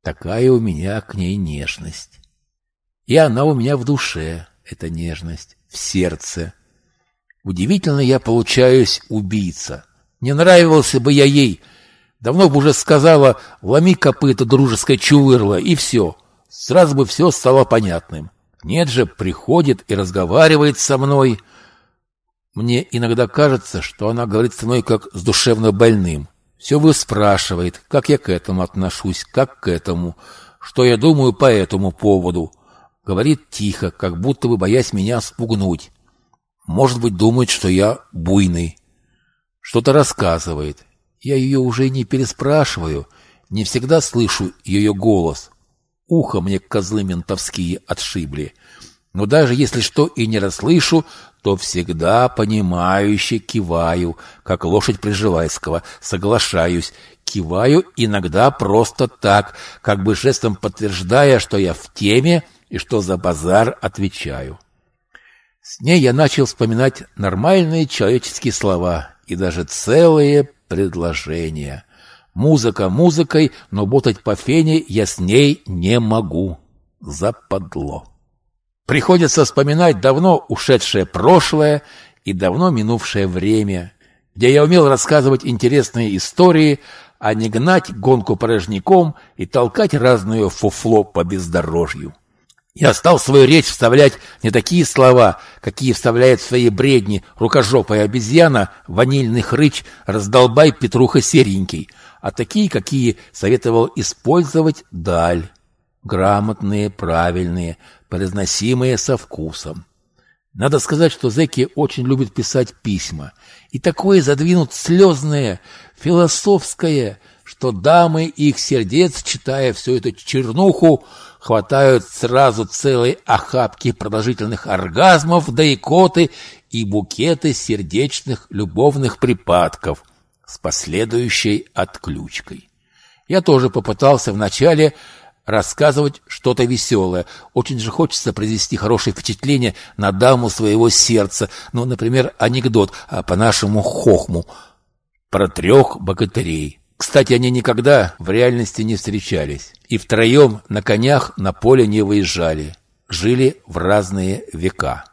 Такая у меня к ней нежность. И она у меня в душе, эта нежность, в сердце. Удивительно я получаюсь убийца. Не нравился бы я ей. Давно бы уже сказала, ломи копыта дружеской чувырла, и все. Сразу бы все стало понятным. Нет же, приходит и разговаривает со мной. Мне иногда кажется, что она говорит со мной как с душевно больным. Все выспрашивает, как я к этому отношусь, как к этому, что я думаю по этому поводу. Говорит тихо, как будто бы боясь меня спугнуть. Может быть, думает, что я буйный. Что-то рассказывает. Я ее уже не переспрашиваю, не всегда слышу ее голос. Ухо мне козлы ментовские отшибли. Но даже если что и не расслышу, то всегда понимающе киваю, как лошадь Приживайского, соглашаюсь, киваю иногда просто так, как бы жестом подтверждая, что я в теме и что за базар отвечаю. С ней я начал вспоминать нормальные человеческие слова и даже целые предложения. Музыка музыкой, но ботать по фене я с ней не могу. Западло. Приходится вспоминать давно ушедшее прошлое и давно минувшее время, где я умел рассказывать интересные истории, а не гнать гонку порожняком и толкать разную фуфло по бездорожью. Я стал свою речь вставлять не такие слова, какие вставляет в свои бредни рукожопая обезьяна, ванильный хрыч, раздолбай Петруха серенький, а такие, какие советовал использовать Даль. Грамотные, правильные, произносимые со вкусом. Надо сказать, что зэки очень любят писать письма. И такое задвинут слезное, философское, что дамы их сердец, читая всю эту чернуху, хватают сразу целые охапки продолжительных оргазмов, да икоты и букеты сердечных любовных припадков с последующей отключкой. Я тоже попытался вначале рассказывать что-то веселое. Очень же хочется произвести хорошее впечатление на даму своего сердца. Ну, например, анекдот а по нашему хохму про трех богатырей. Кстати, они никогда в реальности не встречались. И втроем на конях на поле не выезжали. Жили в разные века.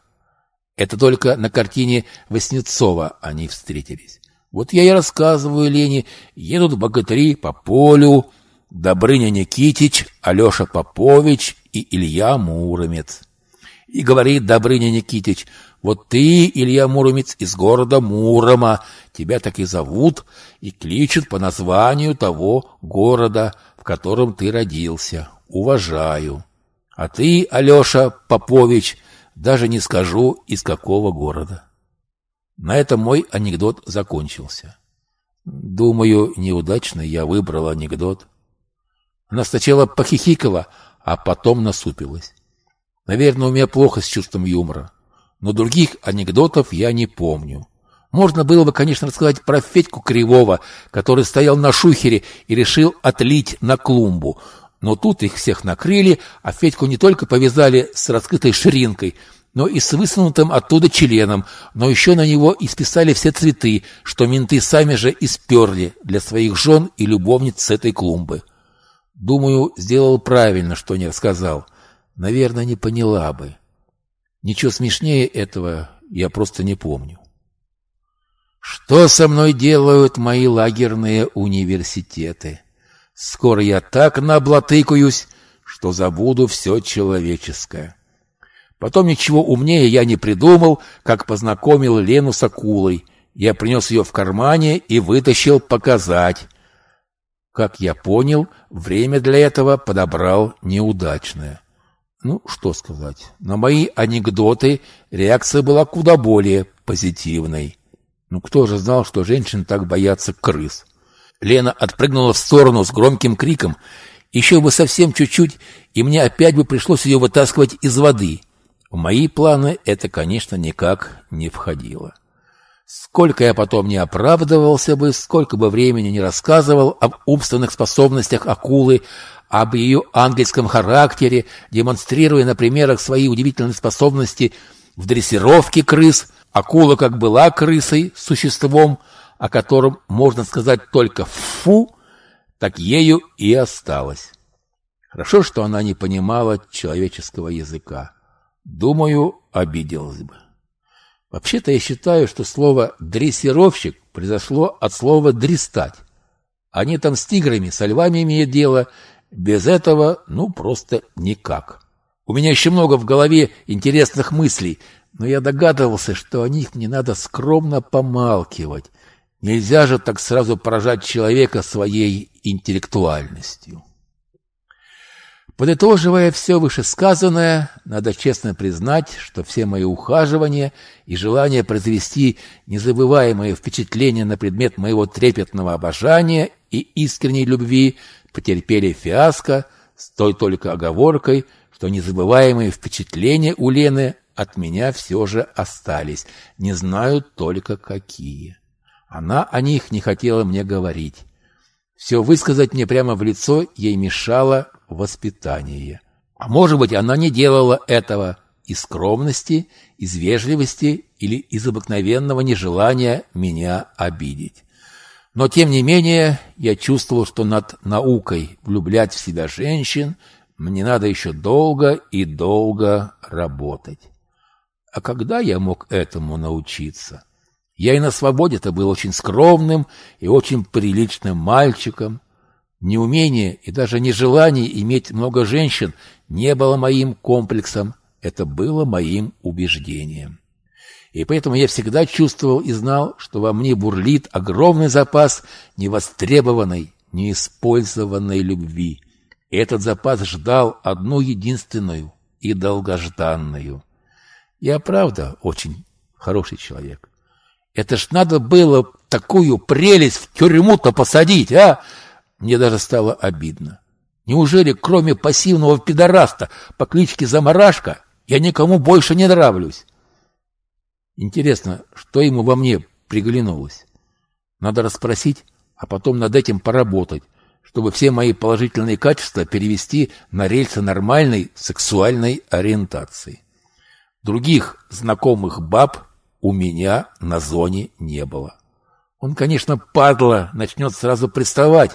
Это только на картине Васнецова они встретились. Вот я и рассказываю Лене, едут богатыри по полю, Добрыня Никитич, Алеша Попович и Илья Муромец. И говорит Добрыня Никитич, вот ты, Илья Муромец, из города Мурома, тебя так и зовут, и кличут по названию того города, в котором ты родился. Уважаю. А ты, Алеша Попович, даже не скажу, из какого города. На этом мой анекдот закончился. Думаю, неудачно я выбрал анекдот. Она сначала похихикала, а потом насупилась. Наверное, у меня плохо с чувством юмора. Но других анекдотов я не помню. Можно было бы, конечно, рассказать про Федьку Кривого, который стоял на шухере и решил отлить на клумбу. Но тут их всех накрыли, а Федьку не только повязали с раскрытой ширинкой, но и с высунутым оттуда членом, но еще на него исписали все цветы, что менты сами же исперли для своих жен и любовниц с этой клумбы. Думаю, сделал правильно, что не рассказал. Наверное, не поняла бы. Ничего смешнее этого я просто не помню. Что со мной делают мои лагерные университеты? Скоро я так наблатыкаюсь, что забуду все человеческое. Потом ничего умнее я не придумал, как познакомил Лену с акулой. Я принес ее в кармане и вытащил показать. Как я понял, время для этого подобрал неудачное. Ну, что сказать. На мои анекдоты реакция была куда более позитивной. Ну, кто же знал, что женщины так боятся крыс? Лена отпрыгнула в сторону с громким криком. Еще бы совсем чуть-чуть, и мне опять бы пришлось ее вытаскивать из воды. В мои планы это, конечно, никак не входило. Сколько я потом не оправдывался бы, сколько бы времени не рассказывал об умственных способностях акулы, об ее ангельском характере, демонстрируя на примерах свои удивительные способности в дрессировке крыс, акула как была крысой, существом, о котором можно сказать только «фу», так ею и осталась. Хорошо, что она не понимала человеческого языка. Думаю, обиделась бы. Вообще-то я считаю, что слово «дрессировщик» произошло от слова «дристать». Они там с тиграми, со львами имеют дело. Без этого, ну, просто никак. У меня еще много в голове интересных мыслей, но я догадывался, что о них мне надо скромно помалкивать. Нельзя же так сразу поражать человека своей интеллектуальностью. Подытоживая все вышесказанное, надо честно признать, что все мои ухаживания и желание произвести незабываемое впечатление на предмет моего трепетного обожания и искренней любви потерпели фиаско с той только оговоркой, что незабываемые впечатления у Лены от меня все же остались, не знаю только какие. Она о них не хотела мне говорить. Все высказать мне прямо в лицо ей мешало воспитание. А может быть, она не делала этого из скромности, из вежливости или из обыкновенного нежелания меня обидеть. Но, тем не менее, я чувствовал, что над наукой влюблять в себя женщин мне надо еще долго и долго работать. А когда я мог этому научиться? Я и на свободе-то был очень скромным и очень приличным мальчиком, Неумение и даже нежелание иметь много женщин не было моим комплексом, это было моим убеждением. И поэтому я всегда чувствовал и знал, что во мне бурлит огромный запас невостребованной, неиспользованной любви. И этот запас ждал одну единственную и долгожданную. Я правда очень хороший человек. Это ж надо было такую прелесть в тюрьму-то посадить, а? Мне даже стало обидно. Неужели, кроме пассивного пидораста по кличке Замарашка, я никому больше не нравлюсь? Интересно, что ему во мне приглянулось? Надо расспросить, а потом над этим поработать, чтобы все мои положительные качества перевести на рельсы нормальной сексуальной ориентации. Других знакомых баб у меня на зоне не было. Он, конечно, падла, начнет сразу приставать,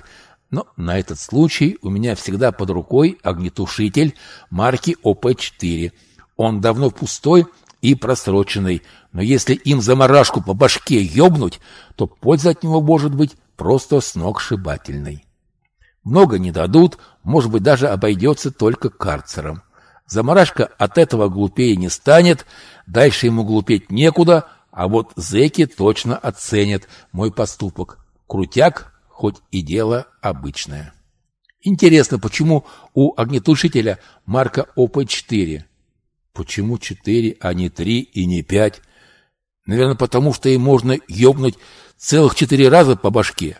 но на этот случай у меня всегда под рукой огнетушитель марки ОП-4. Он давно пустой и просроченный, но если им заморашку по башке ёбнуть, то польза от него может быть просто сногсшибательной. Много не дадут, может быть, даже обойдется только карцером. Заморашка от этого глупее не станет, дальше ему глупеть некуда, а вот зэки точно оценят мой поступок. Крутяк, хоть и дело обычное. Интересно, почему у огнетушителя марка ОП-4? Почему 4, а не 3 и не 5? Наверное, потому что им можно ёбнуть целых четыре раза по башке.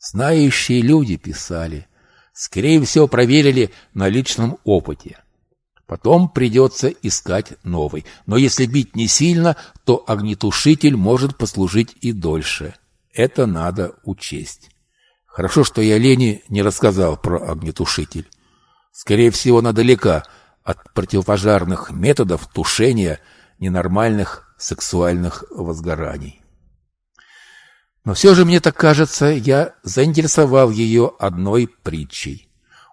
Знающие люди писали. Скорее всего, проверили на личном опыте. Потом придется искать новый. Но если бить не сильно, то огнетушитель может послужить и дольше. Это надо учесть. Хорошо, что я Лене не рассказал про огнетушитель. Скорее всего, она далека от противопожарных методов тушения ненормальных сексуальных возгораний. Но все же, мне так кажется, я заинтересовал ее одной притчей.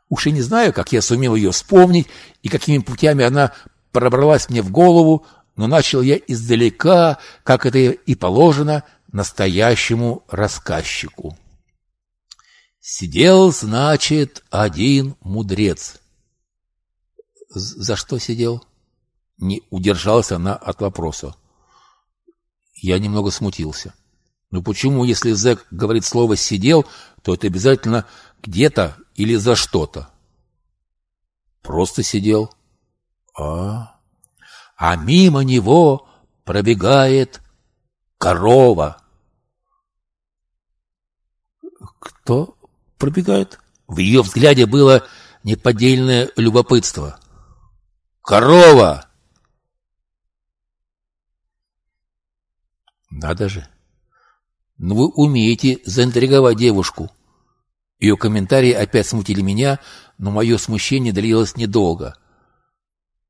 Уж и не знаю, как я сумел ее вспомнить и какими путями она пробралась мне в голову, но начал я издалека, как это и положено настоящему рассказчику. Сидел, значит, один мудрец. За что сидел? Не удержался она от вопроса. Я немного смутился. Ну почему, если зэк говорит слово «сидел», то это обязательно где-то или за что-то? Просто сидел. А, а мимо него пробегает корова. Кто пробегает? В ее взгляде было неподдельное любопытство. Корова! Надо же. Но вы умеете заинтриговать девушку. Ее комментарии опять смутили меня, но мое смущение длилось недолго.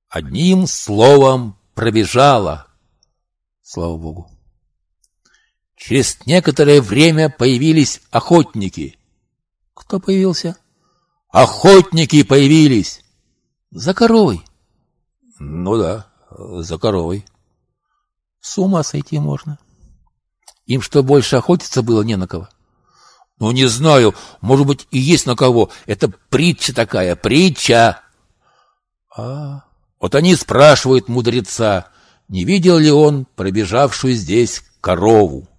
Одним словом пробежала. Слава Богу. Через некоторое время появились охотники. Кто появился? Охотники появились. За коровой. Ну да, за коровой. С ума сойти можно. Им что, больше охотиться было не на кого? Ну, не знаю, может быть, и есть на кого. Это притча такая, притча. А, вот они спрашивают мудреца, не видел ли он пробежавшую здесь корову.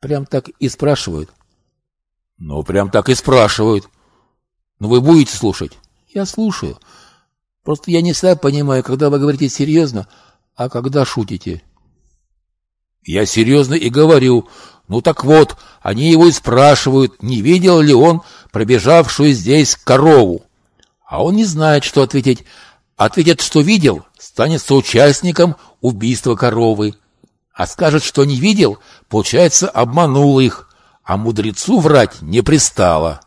Прям так и спрашивают. Ну, прям так и спрашивают. Ну, вы будете слушать? Я слушаю. Просто я не всегда понимаю, когда вы говорите серьезно, а когда шутите. Я серьезно и говорю. Ну так вот, они его и спрашивают, не видел ли он пробежавшую здесь корову. А он не знает, что ответить. Ответит, что видел, станет соучастником убийства коровы. А скажет, что не видел, получается, обманул их. А мудрецу врать не пристало.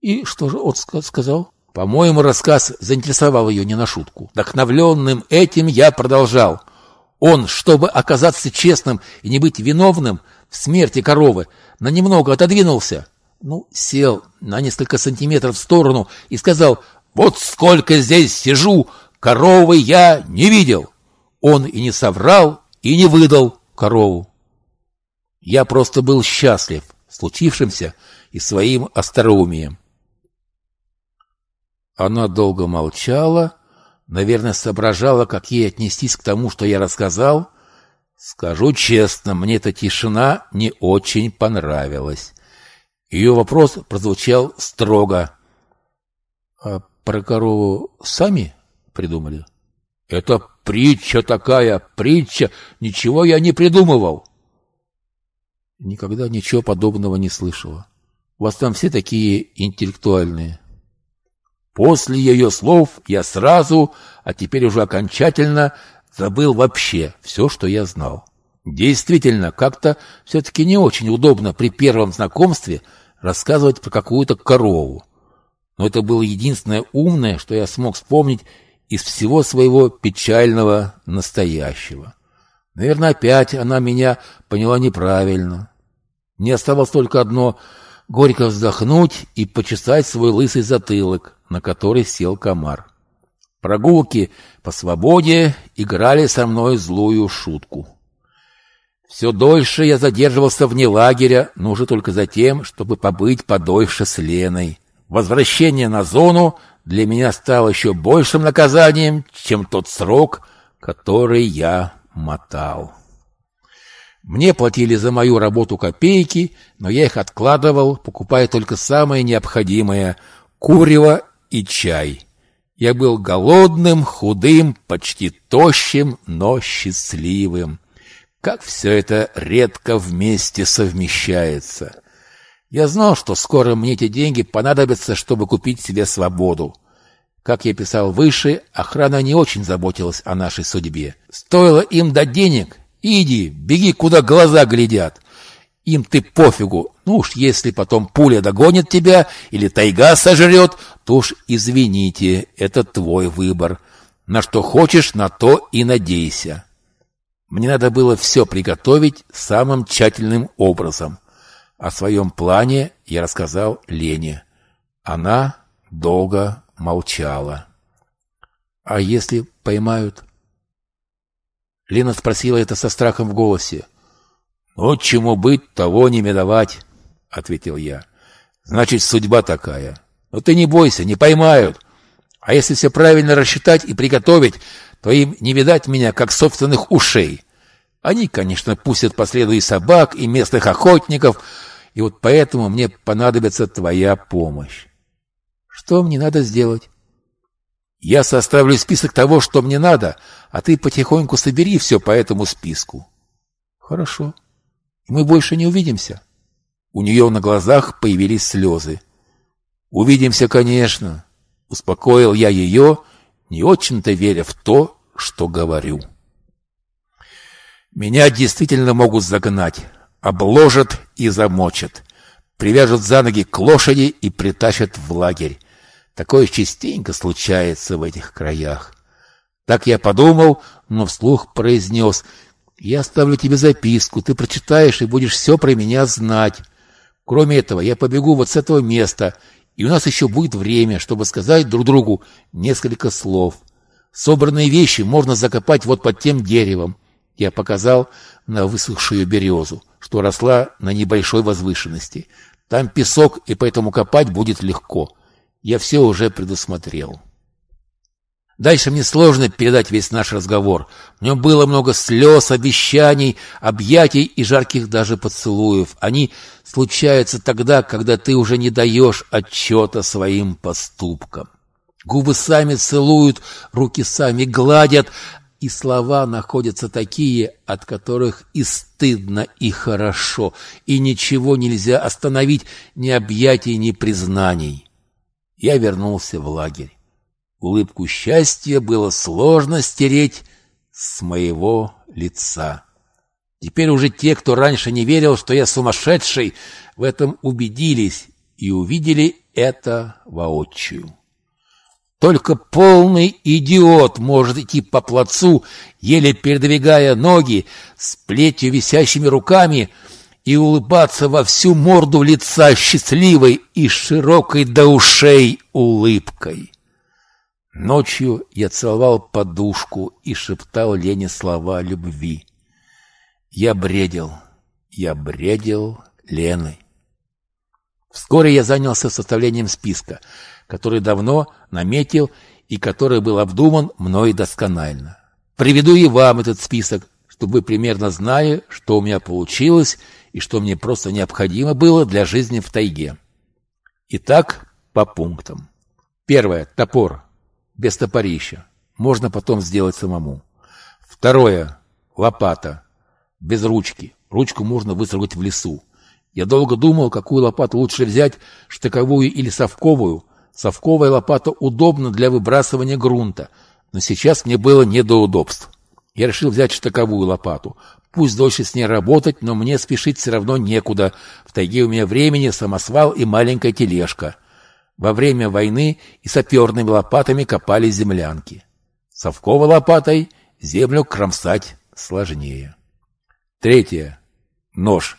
И что же он сказал? По-моему, рассказ заинтересовал ее не на шутку. Вдохновленным этим я продолжал – он, чтобы оказаться честным и не быть виновным в смерти коровы, на немного отодвинулся, ну, сел на несколько сантиметров в сторону и сказал, «Вот сколько здесь сижу, коровы я не видел». Он и не соврал, и не выдал корову. Я просто был счастлив случившимся и своим остроумием. Она долго молчала, Наверное, соображала, как ей отнестись к тому, что я рассказал. Скажу честно, мне эта тишина не очень понравилась. Ее вопрос прозвучал строго. «А про корову сами придумали?» Это притча такая, притча, ничего я не придумывал. Никогда ничего подобного не слышала. У вас там все такие интеллектуальные. После ее слов я сразу, а теперь уже окончательно, забыл вообще все, что я знал. Действительно, как-то все-таки не очень удобно при первом знакомстве рассказывать про какую-то корову. Но это было единственное умное, что я смог вспомнить из всего своего печального настоящего. Наверное, опять она меня поняла неправильно. Мне оставалось только одно — горько вздохнуть и почесать свой лысый затылок, на который сел комар. Прогулки по свободе играли со мной злую шутку. Все дольше я задерживался вне лагеря, но уже только за тем, чтобы побыть подольше с Леной. Возвращение на зону для меня стало еще большим наказанием, чем тот срок, который я мотал. Мне платили за мою работу копейки, но я их откладывал, покупая только самое необходимое – курево и чай. Я был голодным, худым, почти тощим, но счастливым. Как все это редко вместе совмещается. Я знал, что скоро мне эти деньги понадобятся, чтобы купить себе свободу. Как я писал выше, охрана не очень заботилась о нашей судьбе. Стоило им дать денег, Иди, беги, куда глаза глядят. Им ты пофигу. Ну уж если потом пуля догонит тебя или тайга сожрет, то уж извините, это твой выбор. На что хочешь, на то и надейся. Мне надо было все приготовить самым тщательным образом. О своем плане я рассказал Лене. Она долго молчала. «А если поймают?» Лена спросила это со страхом в голосе. «Ну, чему быть, того не медовать», — ответил я. «Значит, судьба такая. Но ты не бойся, не поймают. А если все правильно рассчитать и приготовить, то им не видать меня, как собственных ушей. Они, конечно, пустят по следу и собак, и местных охотников, и вот поэтому мне понадобится твоя помощь. Что мне надо сделать? Я составлю список того, что мне надо, а ты потихоньку собери все по этому списку. Хорошо. Мы больше не увидимся. У нее на глазах появились слезы. Увидимся, конечно. Успокоил я ее, не очень-то веря в то, что говорю. Меня действительно могут загнать, обложат и замочат, привяжут за ноги к лошади и притащат в лагерь. Такое частенько случается в этих краях. Так я подумал, но вслух произнес. Я оставлю тебе записку, ты прочитаешь и будешь все про меня знать. Кроме этого, я побегу вот с этого места, и у нас еще будет время, чтобы сказать друг другу несколько слов. Собранные вещи можно закопать вот под тем деревом. Я показал на высохшую березу, что росла на небольшой возвышенности. Там песок, и поэтому копать будет легко. Я все уже предусмотрел. Дальше мне сложно передать весь наш разговор. В нем было много слез, обещаний, объятий и жарких даже поцелуев. Они случаются тогда, когда ты уже не даешь отчета своим поступкам. Губы сами целуют, руки сами гладят, и слова находятся такие, от которых и стыдно, и хорошо, и ничего нельзя остановить ни объятий, ни признаний я вернулся в лагерь. Улыбку счастья было сложно стереть с моего лица. Теперь уже те, кто раньше не верил, что я сумасшедший, в этом убедились и увидели это воочию. Только полный идиот может идти по плацу, еле передвигая ноги, с плетью висящими руками — и улыбаться во всю морду лица счастливой и широкой до ушей улыбкой. Ночью я целовал подушку и шептал Лене слова любви. Я бредил, я бредил Леной. Вскоре я занялся составлением списка, который давно наметил и который был обдуман мной досконально. Приведу и вам этот список, чтобы вы примерно знали, что у меня получилось и что мне просто необходимо было для жизни в тайге. Итак, по пунктам. Первое. Топор. Без топорища. Можно потом сделать самому. Второе. Лопата. Без ручки. Ручку можно высрогать в лесу. Я долго думал, какую лопату лучше взять, штыковую или совковую. Совковая лопата удобна для выбрасывания грунта, но сейчас мне было не до удобств. Я решил взять штыковую лопату. Пусть дольше с ней работать, но мне спешить все равно некуда. В тайге у меня времени самосвал и маленькая тележка. Во время войны и саперными лопатами копали землянки. Совковой лопатой землю кромсать сложнее. Третье. Нож.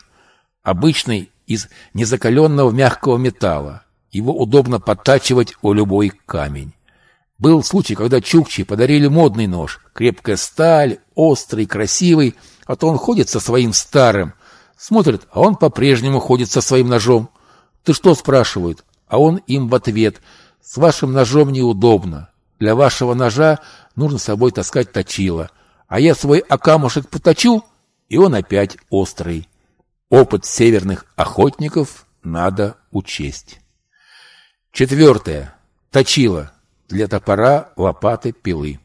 Обычный из незакаленного мягкого металла. Его удобно подтачивать о любой камень. Был случай, когда чукчи подарили модный нож. Крепкая сталь, острый, красивый. А то он ходит со своим старым. Смотрит, а он по-прежнему ходит со своим ножом. «Ты что?» – спрашивают. А он им в ответ. «С вашим ножом неудобно. Для вашего ножа нужно с собой таскать точило. А я свой окамушек поточу, и он опять острый. Опыт северных охотников надо учесть. Четвертое. Точило. Для топора, лопаты, пилы.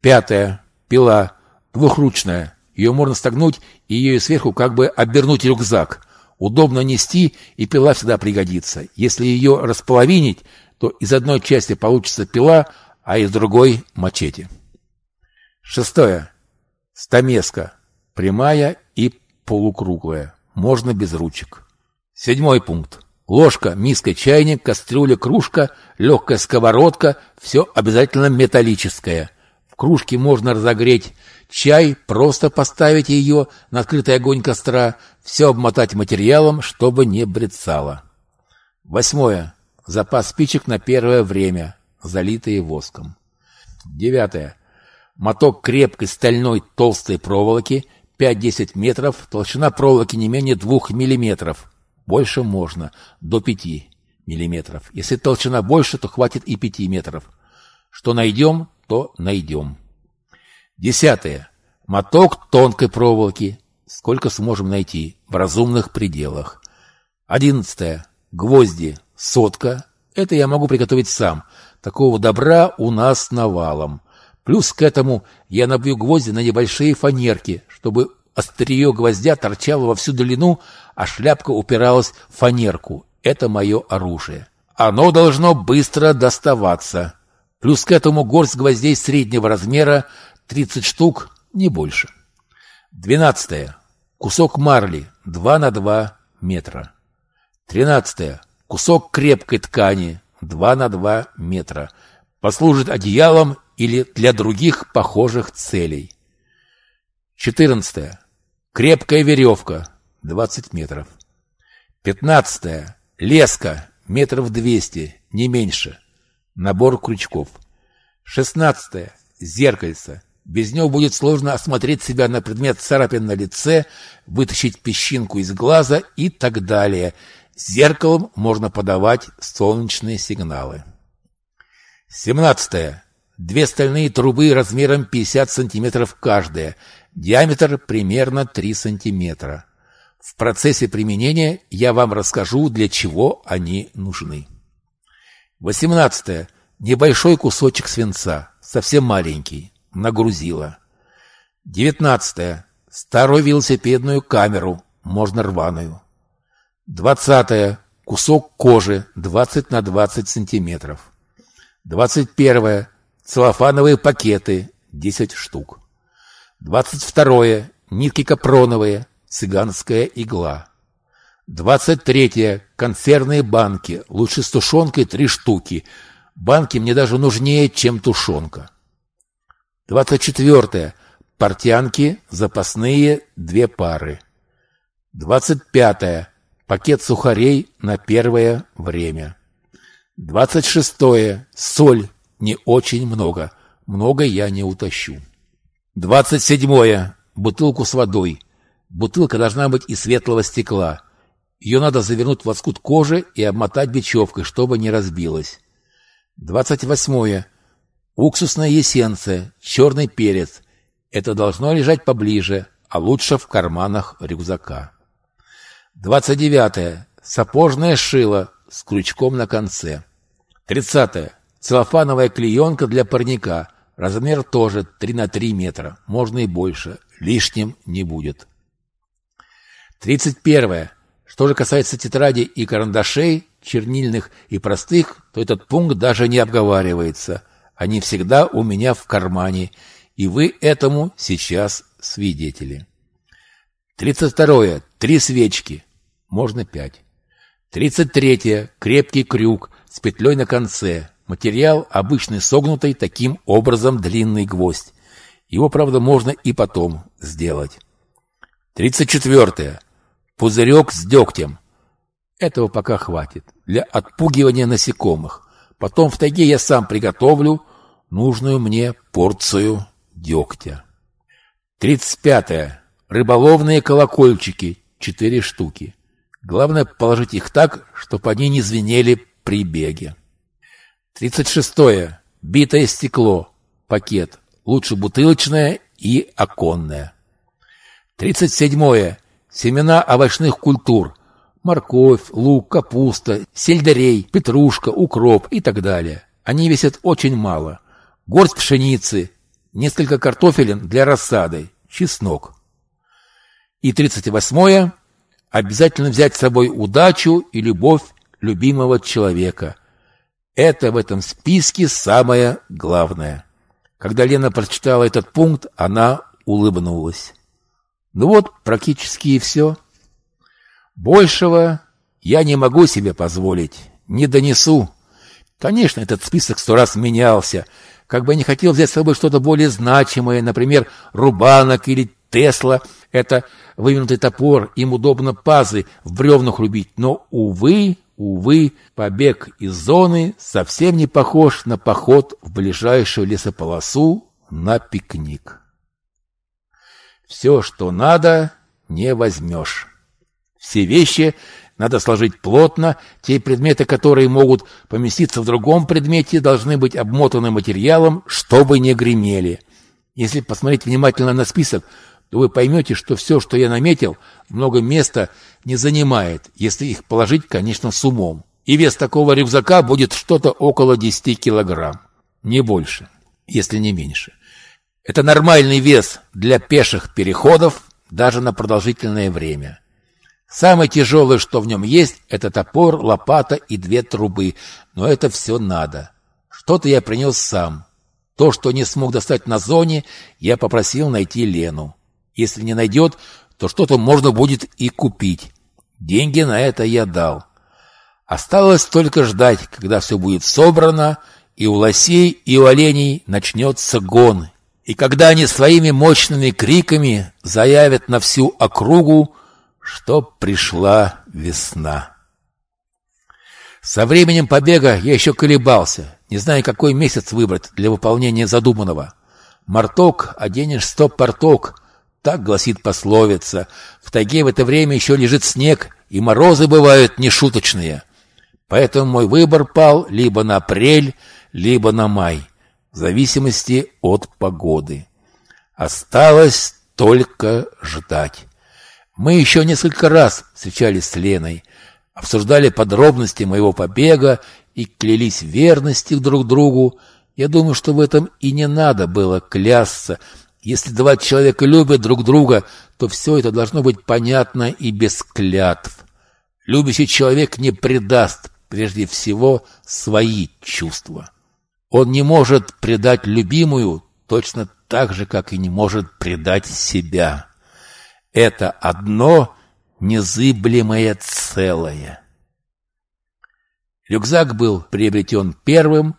Пятое. Пила. Двухручная. Ее можно стогнуть и ее сверху как бы обернуть рюкзак. Удобно нести, и пила всегда пригодится. Если ее располовинить, то из одной части получится пила, а из другой – мачете. Шестое. Стамеска. Прямая и полукруглая. Можно без ручек. Седьмой пункт. Ложка, миска, чайник, кастрюля, кружка, легкая сковородка – все обязательно металлическое. В кружке можно разогреть чай, просто поставить ее на открытый огонь костра, все обмотать материалом, чтобы не брецало. Восьмое. Запас спичек на первое время, залитые воском. Девятое. Моток крепкой стальной толстой проволоки 5-10 метров, толщина проволоки не менее 2 миллиметров – больше можно, до 5 миллиметров. Если толщина больше, то хватит и 5 метров. Что найдем, то найдем. Десятое. Моток тонкой проволоки. Сколько сможем найти в разумных пределах. Одиннадцатое. Гвозди. Сотка. Это я могу приготовить сам. Такого добра у нас навалом. Плюс к этому я набью гвозди на небольшие фанерки, чтобы Острие гвоздя торчало во всю длину, а шляпка упиралась в фанерку. Это мое оружие. Оно должно быстро доставаться. Плюс к этому горсть гвоздей среднего размера, 30 штук, не больше. Двенадцатое. Кусок марли, 2 на 2 метра. Тринадцатое. Кусок крепкой ткани, 2 на 2 метра. Послужит одеялом или для других похожих целей. Четырнадцатое. Крепкая веревка, 20 метров. Пятнадцатая. Леска, метров 200, не меньше. Набор крючков. Шестнадцатое. Зеркальце. Без него будет сложно осмотреть себя на предмет царапин на лице, вытащить песчинку из глаза и так далее. Зеркалом можно подавать солнечные сигналы. Семнадцатое. Две стальные трубы размером 50 сантиметров каждая – Диаметр примерно 3 сантиметра. В процессе применения я вам расскажу, для чего они нужны. 18. Небольшой кусочек свинца, совсем маленький, нагрузила. 19. Старую велосипедную камеру, можно рваную. 20. Кусок кожи 20 на 20 сантиметров. 21. Целлофановые пакеты 10 штук. Двадцать второе. Нитки капроновые. Цыганская игла. Двадцать третье. Консервные банки. Лучше с тушенкой три штуки. Банки мне даже нужнее, чем тушенка. Двадцать четвертое. Портянки запасные две пары. Двадцать пятое. Пакет сухарей на первое время. Двадцать шестое. Соль не очень много. Много я не утащу. Двадцать седьмое. Бутылку с водой. Бутылка должна быть из светлого стекла. Ее надо завернуть в лоскут кожи и обмотать бечевкой, чтобы не разбилась. Двадцать восьмое. Уксусная эссенция, черный перец. Это должно лежать поближе, а лучше в карманах рюкзака. Двадцать девятое. Сапожное шило с крючком на конце. Тридцатое. Целлофановая клеенка для парника – Размер тоже 3 на 3 метра, можно и больше, лишним не будет. 31. Что же касается тетради и карандашей, чернильных и простых, то этот пункт даже не обговаривается. Они всегда у меня в кармане, и вы этому сейчас свидетели. 32. Три свечки. Можно пять. 33. Крепкий крюк с петлей на конце. Материал обычный согнутый, таким образом длинный гвоздь. Его, правда, можно и потом сделать. 34. Пузырек с дегтем. Этого пока хватит. Для отпугивания насекомых. Потом в тайге я сам приготовлю нужную мне порцию дегтя. 35. Рыболовные колокольчики. Четыре штуки. Главное положить их так, чтобы они не звенели при беге. 36. Битое стекло. Пакет. Лучше бутылочное и оконное. 37. Семена овощных культур. Морковь, лук, капуста, сельдерей, петрушка, укроп и так далее. Они весят очень мало. Горсть пшеницы, несколько картофелин для рассады, чеснок. И 38. Обязательно взять с собой удачу и любовь любимого человека. Это в этом списке самое главное. Когда Лена прочитала этот пункт, она улыбнулась. Ну вот, практически и все. Большего я не могу себе позволить, не донесу. Конечно, этот список сто раз менялся. Как бы я не хотел взять с собой что-то более значимое, например, рубанок или Тесла. Это вывернутый топор, им удобно пазы в бревнах рубить. Но, увы, увы, побег из зоны совсем не похож на поход в ближайшую лесополосу на пикник. Все, что надо, не возьмешь. Все вещи надо сложить плотно, те предметы, которые могут поместиться в другом предмете, должны быть обмотаны материалом, чтобы не гремели. Если посмотреть внимательно на список, то вы поймете, что все, что я наметил, много места не занимает, если их положить, конечно, с умом. И вес такого рюкзака будет что-то около 10 килограмм. Не больше, если не меньше. Это нормальный вес для пеших переходов даже на продолжительное время. Самое тяжелое, что в нем есть, это топор, лопата и две трубы. Но это все надо. Что-то я принес сам. То, что не смог достать на зоне, я попросил найти Лену. Если не найдет, то что-то можно будет и купить. Деньги на это я дал. Осталось только ждать, когда все будет собрано, и у лосей, и у оленей начнется гон, и когда они своими мощными криками заявят на всю округу, что пришла весна. Со временем побега я еще колебался, не зная, какой месяц выбрать для выполнения задуманного. Марток, оденешь стоп порток, так гласит пословица. В тайге в это время еще лежит снег, и морозы бывают нешуточные. Поэтому мой выбор пал либо на апрель, либо на май в зависимости от погоды. Осталось только ждать. Мы еще несколько раз встречались с Леной, обсуждали подробности моего побега и клялись верности друг другу. Я думаю, что в этом и не надо было клясться. Если два человека любят друг друга, то все это должно быть понятно и без клятв. Любящий человек не предаст прежде всего свои чувства. Он не может предать любимую точно так же, как и не может предать себя. Это одно незыблемое целое. Рюкзак был приобретен первым.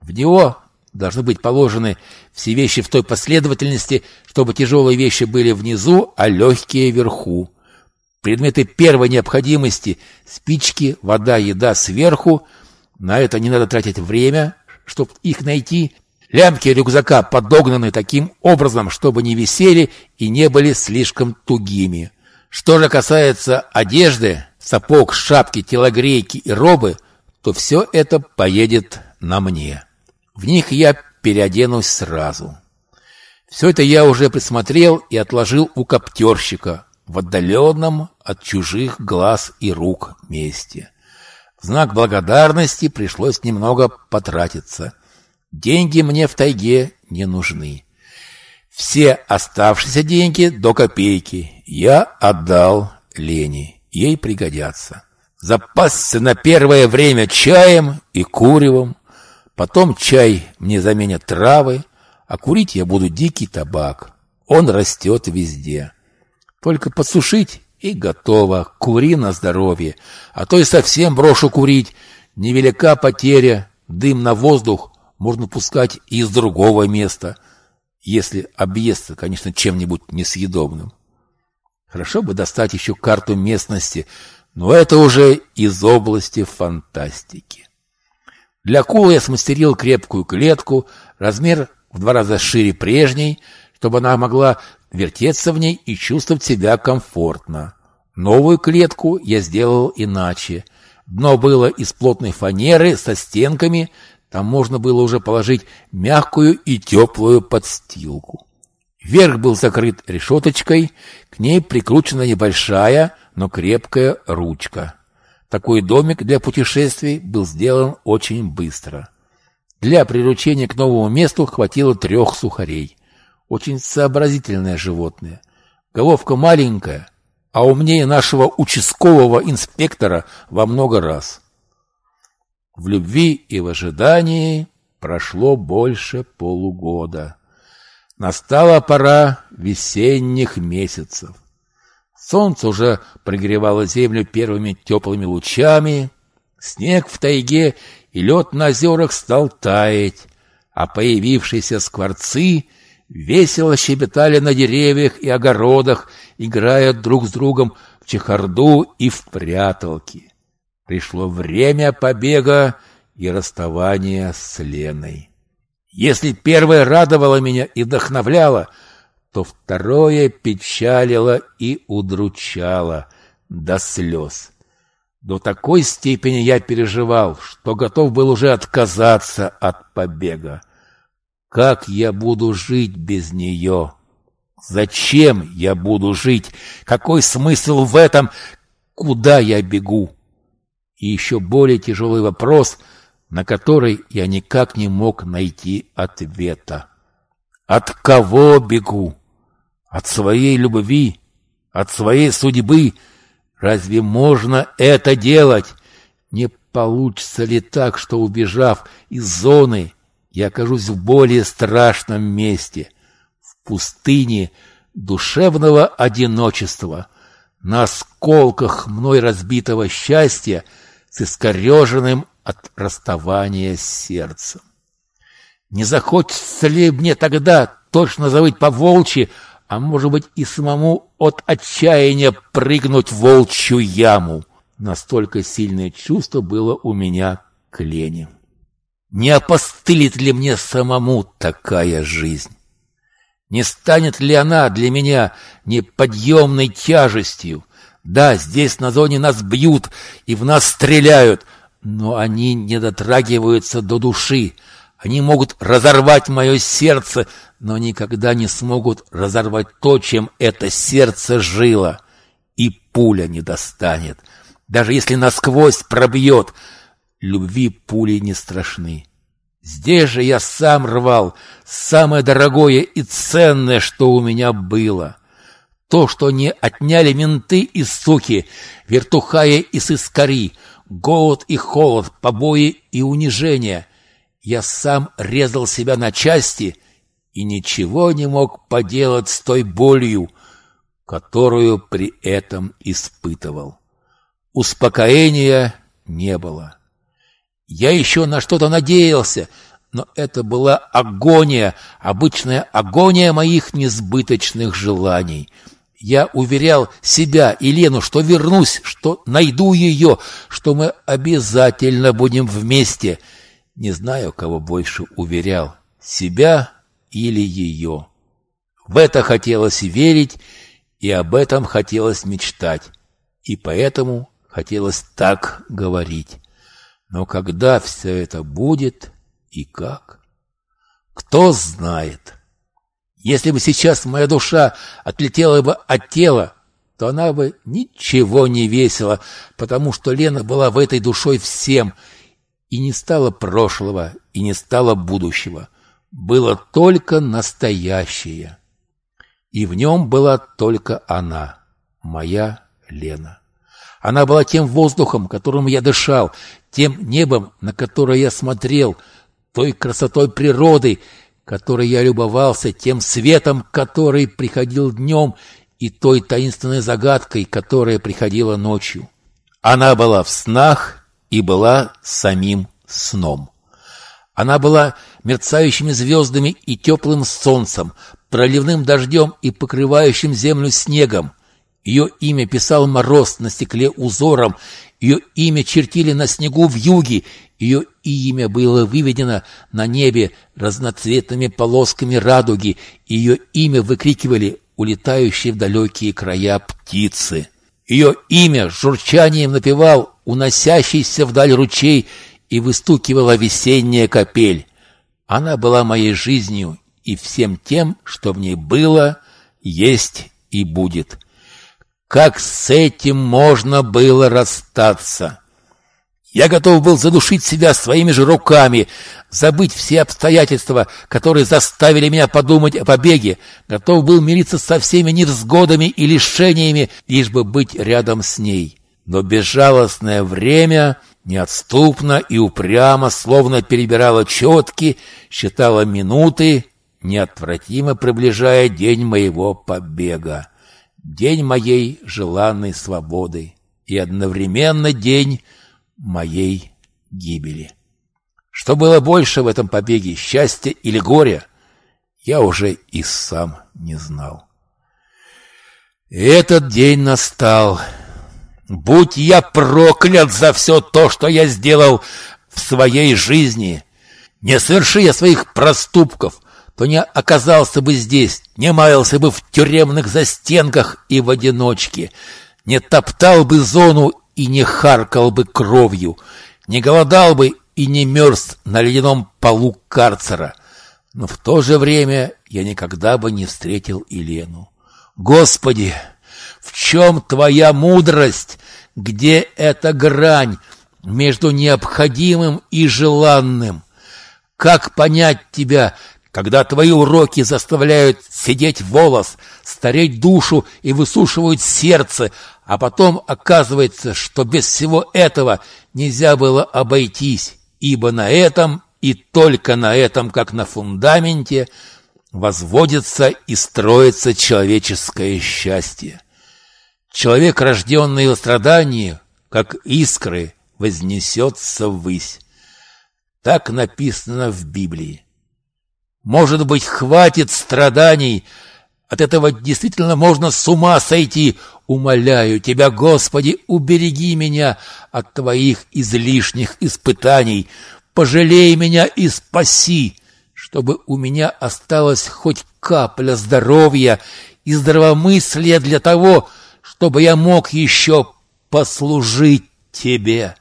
В него должны быть положены все вещи в той последовательности, чтобы тяжелые вещи были внизу, а легкие вверху. Предметы первой необходимости – спички, вода, еда сверху. На это не надо тратить время, чтобы их найти. Лямки рюкзака подогнаны таким образом, чтобы не висели и не были слишком тугими. Что же касается одежды, сапог, шапки, телогрейки и робы, то все это поедет на мне. В них я переоденусь сразу. Все это я уже присмотрел и отложил у коптерщика в отдаленном от чужих глаз и рук месте. В знак благодарности пришлось немного потратиться. Деньги мне в тайге не нужны. Все оставшиеся деньги до копейки я отдал Лене. Ей пригодятся. Запасся на первое время чаем и куревом. Потом чай мне заменят травы, а курить я буду дикий табак. Он растет везде. Только подсушить и готово. Кури на здоровье. А то и совсем брошу курить. Невелика потеря. Дым на воздух можно пускать и из другого места, если объесться, конечно, чем-нибудь несъедобным. Хорошо бы достать еще карту местности, но это уже из области фантастики. Для акулы я смастерил крепкую клетку, размер в два раза шире прежней, чтобы она могла вертеться в ней и чувствовать себя комфортно. Новую клетку я сделал иначе. Дно было из плотной фанеры со стенками, там можно было уже положить мягкую и теплую подстилку. Верх был закрыт решеточкой, к ней прикручена небольшая, но крепкая ручка. Такой домик для путешествий был сделан очень быстро. Для приручения к новому месту хватило трех сухарей. Очень сообразительное животное. Головка маленькая, а умнее нашего участкового инспектора во много раз. В любви и в ожидании прошло больше полугода. Настала пора весенних месяцев. Солнце уже прогревало землю первыми теплыми лучами, снег в тайге и лед на озерах стал таять, а появившиеся скворцы весело щебетали на деревьях и огородах, играя друг с другом в чехарду и в пряталки. Пришло время побега и расставания с Леной. Если первое радовало меня и вдохновляло, то второе печалило и удручало до слез. До такой степени я переживал, что готов был уже отказаться от побега. Как я буду жить без нее? Зачем я буду жить? Какой смысл в этом? Куда я бегу? И еще более тяжелый вопрос — на который я никак не мог найти ответа. От кого бегу? От своей любви? От своей судьбы? Разве можно это делать? Не получится ли так, что, убежав из зоны, я окажусь в более страшном месте, в пустыне душевного одиночества, на осколках мной разбитого счастья с искореженным от расставания сердцем. Не захочется ли мне тогда точно завыть по-волчьи, а может быть и самому от отчаяния прыгнуть в волчью яму? Настолько сильное чувство было у меня к Лене. Не опостылит ли мне самому такая жизнь? Не станет ли она для меня неподъемной тяжестью? Да, здесь на зоне нас бьют и в нас стреляют, но они не дотрагиваются до души. Они могут разорвать мое сердце, но никогда не смогут разорвать то, чем это сердце жило. И пуля не достанет. Даже если насквозь пробьет, любви пули не страшны. Здесь же я сам рвал самое дорогое и ценное, что у меня было. То, что не отняли менты и суки, вертухая и сыскари — голод и холод, побои и унижения. Я сам резал себя на части и ничего не мог поделать с той болью, которую при этом испытывал. Успокоения не было. Я еще на что-то надеялся, но это была агония, обычная агония моих несбыточных желаний — я уверял себя и Лену, что вернусь, что найду ее, что мы обязательно будем вместе. Не знаю, кого больше уверял, себя или ее. В это хотелось верить, и об этом хотелось мечтать, и поэтому хотелось так говорить. Но когда все это будет и как? Кто знает? Если бы сейчас моя душа отлетела бы от тела, то она бы ничего не весила, потому что Лена была в этой душой всем, И не стало прошлого, и не стало будущего. Было только настоящее. И в нем была только она, моя Лена. Она была тем воздухом, которым я дышал, тем небом, на которое я смотрел, той красотой природы, которой я любовался, тем светом, который приходил днем, и той таинственной загадкой, которая приходила ночью. Она была в снах и была самим сном. Она была мерцающими звездами и теплым солнцем, проливным дождем и покрывающим землю снегом. Ее имя писал мороз на стекле узором, ее имя чертили на снегу в юге, ее имя было выведено на небе разноцветными полосками радуги, ее имя выкрикивали улетающие в далекие края птицы. Ее имя журчанием напевал уносящийся вдаль ручей и выстукивала весенняя капель. Она была моей жизнью и всем тем, что в ней было, есть и будет. Как с этим можно было расстаться? Я готов был задушить себя своими же руками, забыть все обстоятельства, которые заставили меня подумать о побеге, готов был мириться со всеми невзгодами и лишениями, лишь бы быть рядом с ней. Но безжалостное время неотступно и упрямо, словно перебирало четки, считало минуты, неотвратимо приближая день моего побега, день моей желанной свободы и одновременно день моей гибели. Что было больше в этом побеге, счастья или горя, я уже и сам не знал. Этот день настал. Будь я проклят за все то, что я сделал в своей жизни. Не соверши я своих проступков, то не оказался бы здесь, не маялся бы в тюремных застенках и в одиночке, не топтал бы зону и не харкал бы кровью, не голодал бы и не мерз на ледяном полу карцера. Но в то же время я никогда бы не встретил Елену. Господи, в чем твоя мудрость? Где эта грань между необходимым и желанным? Как понять тебя, когда твои уроки заставляют сидеть волос, стареть душу и высушивают сердце, а потом оказывается, что без всего этого нельзя было обойтись, ибо на этом и только на этом, как на фундаменте, возводится и строится человеческое счастье. Человек, рожденный в страдании, как искры, вознесется ввысь. Так написано в Библии. Может быть, хватит страданий, от этого действительно можно с ума сойти. Умоляю тебя, Господи, убереги меня от Твоих излишних испытаний. Пожалей меня и спаси, чтобы у меня осталась хоть капля здоровья и здравомыслия для того, чтобы я мог еще послужить Тебе.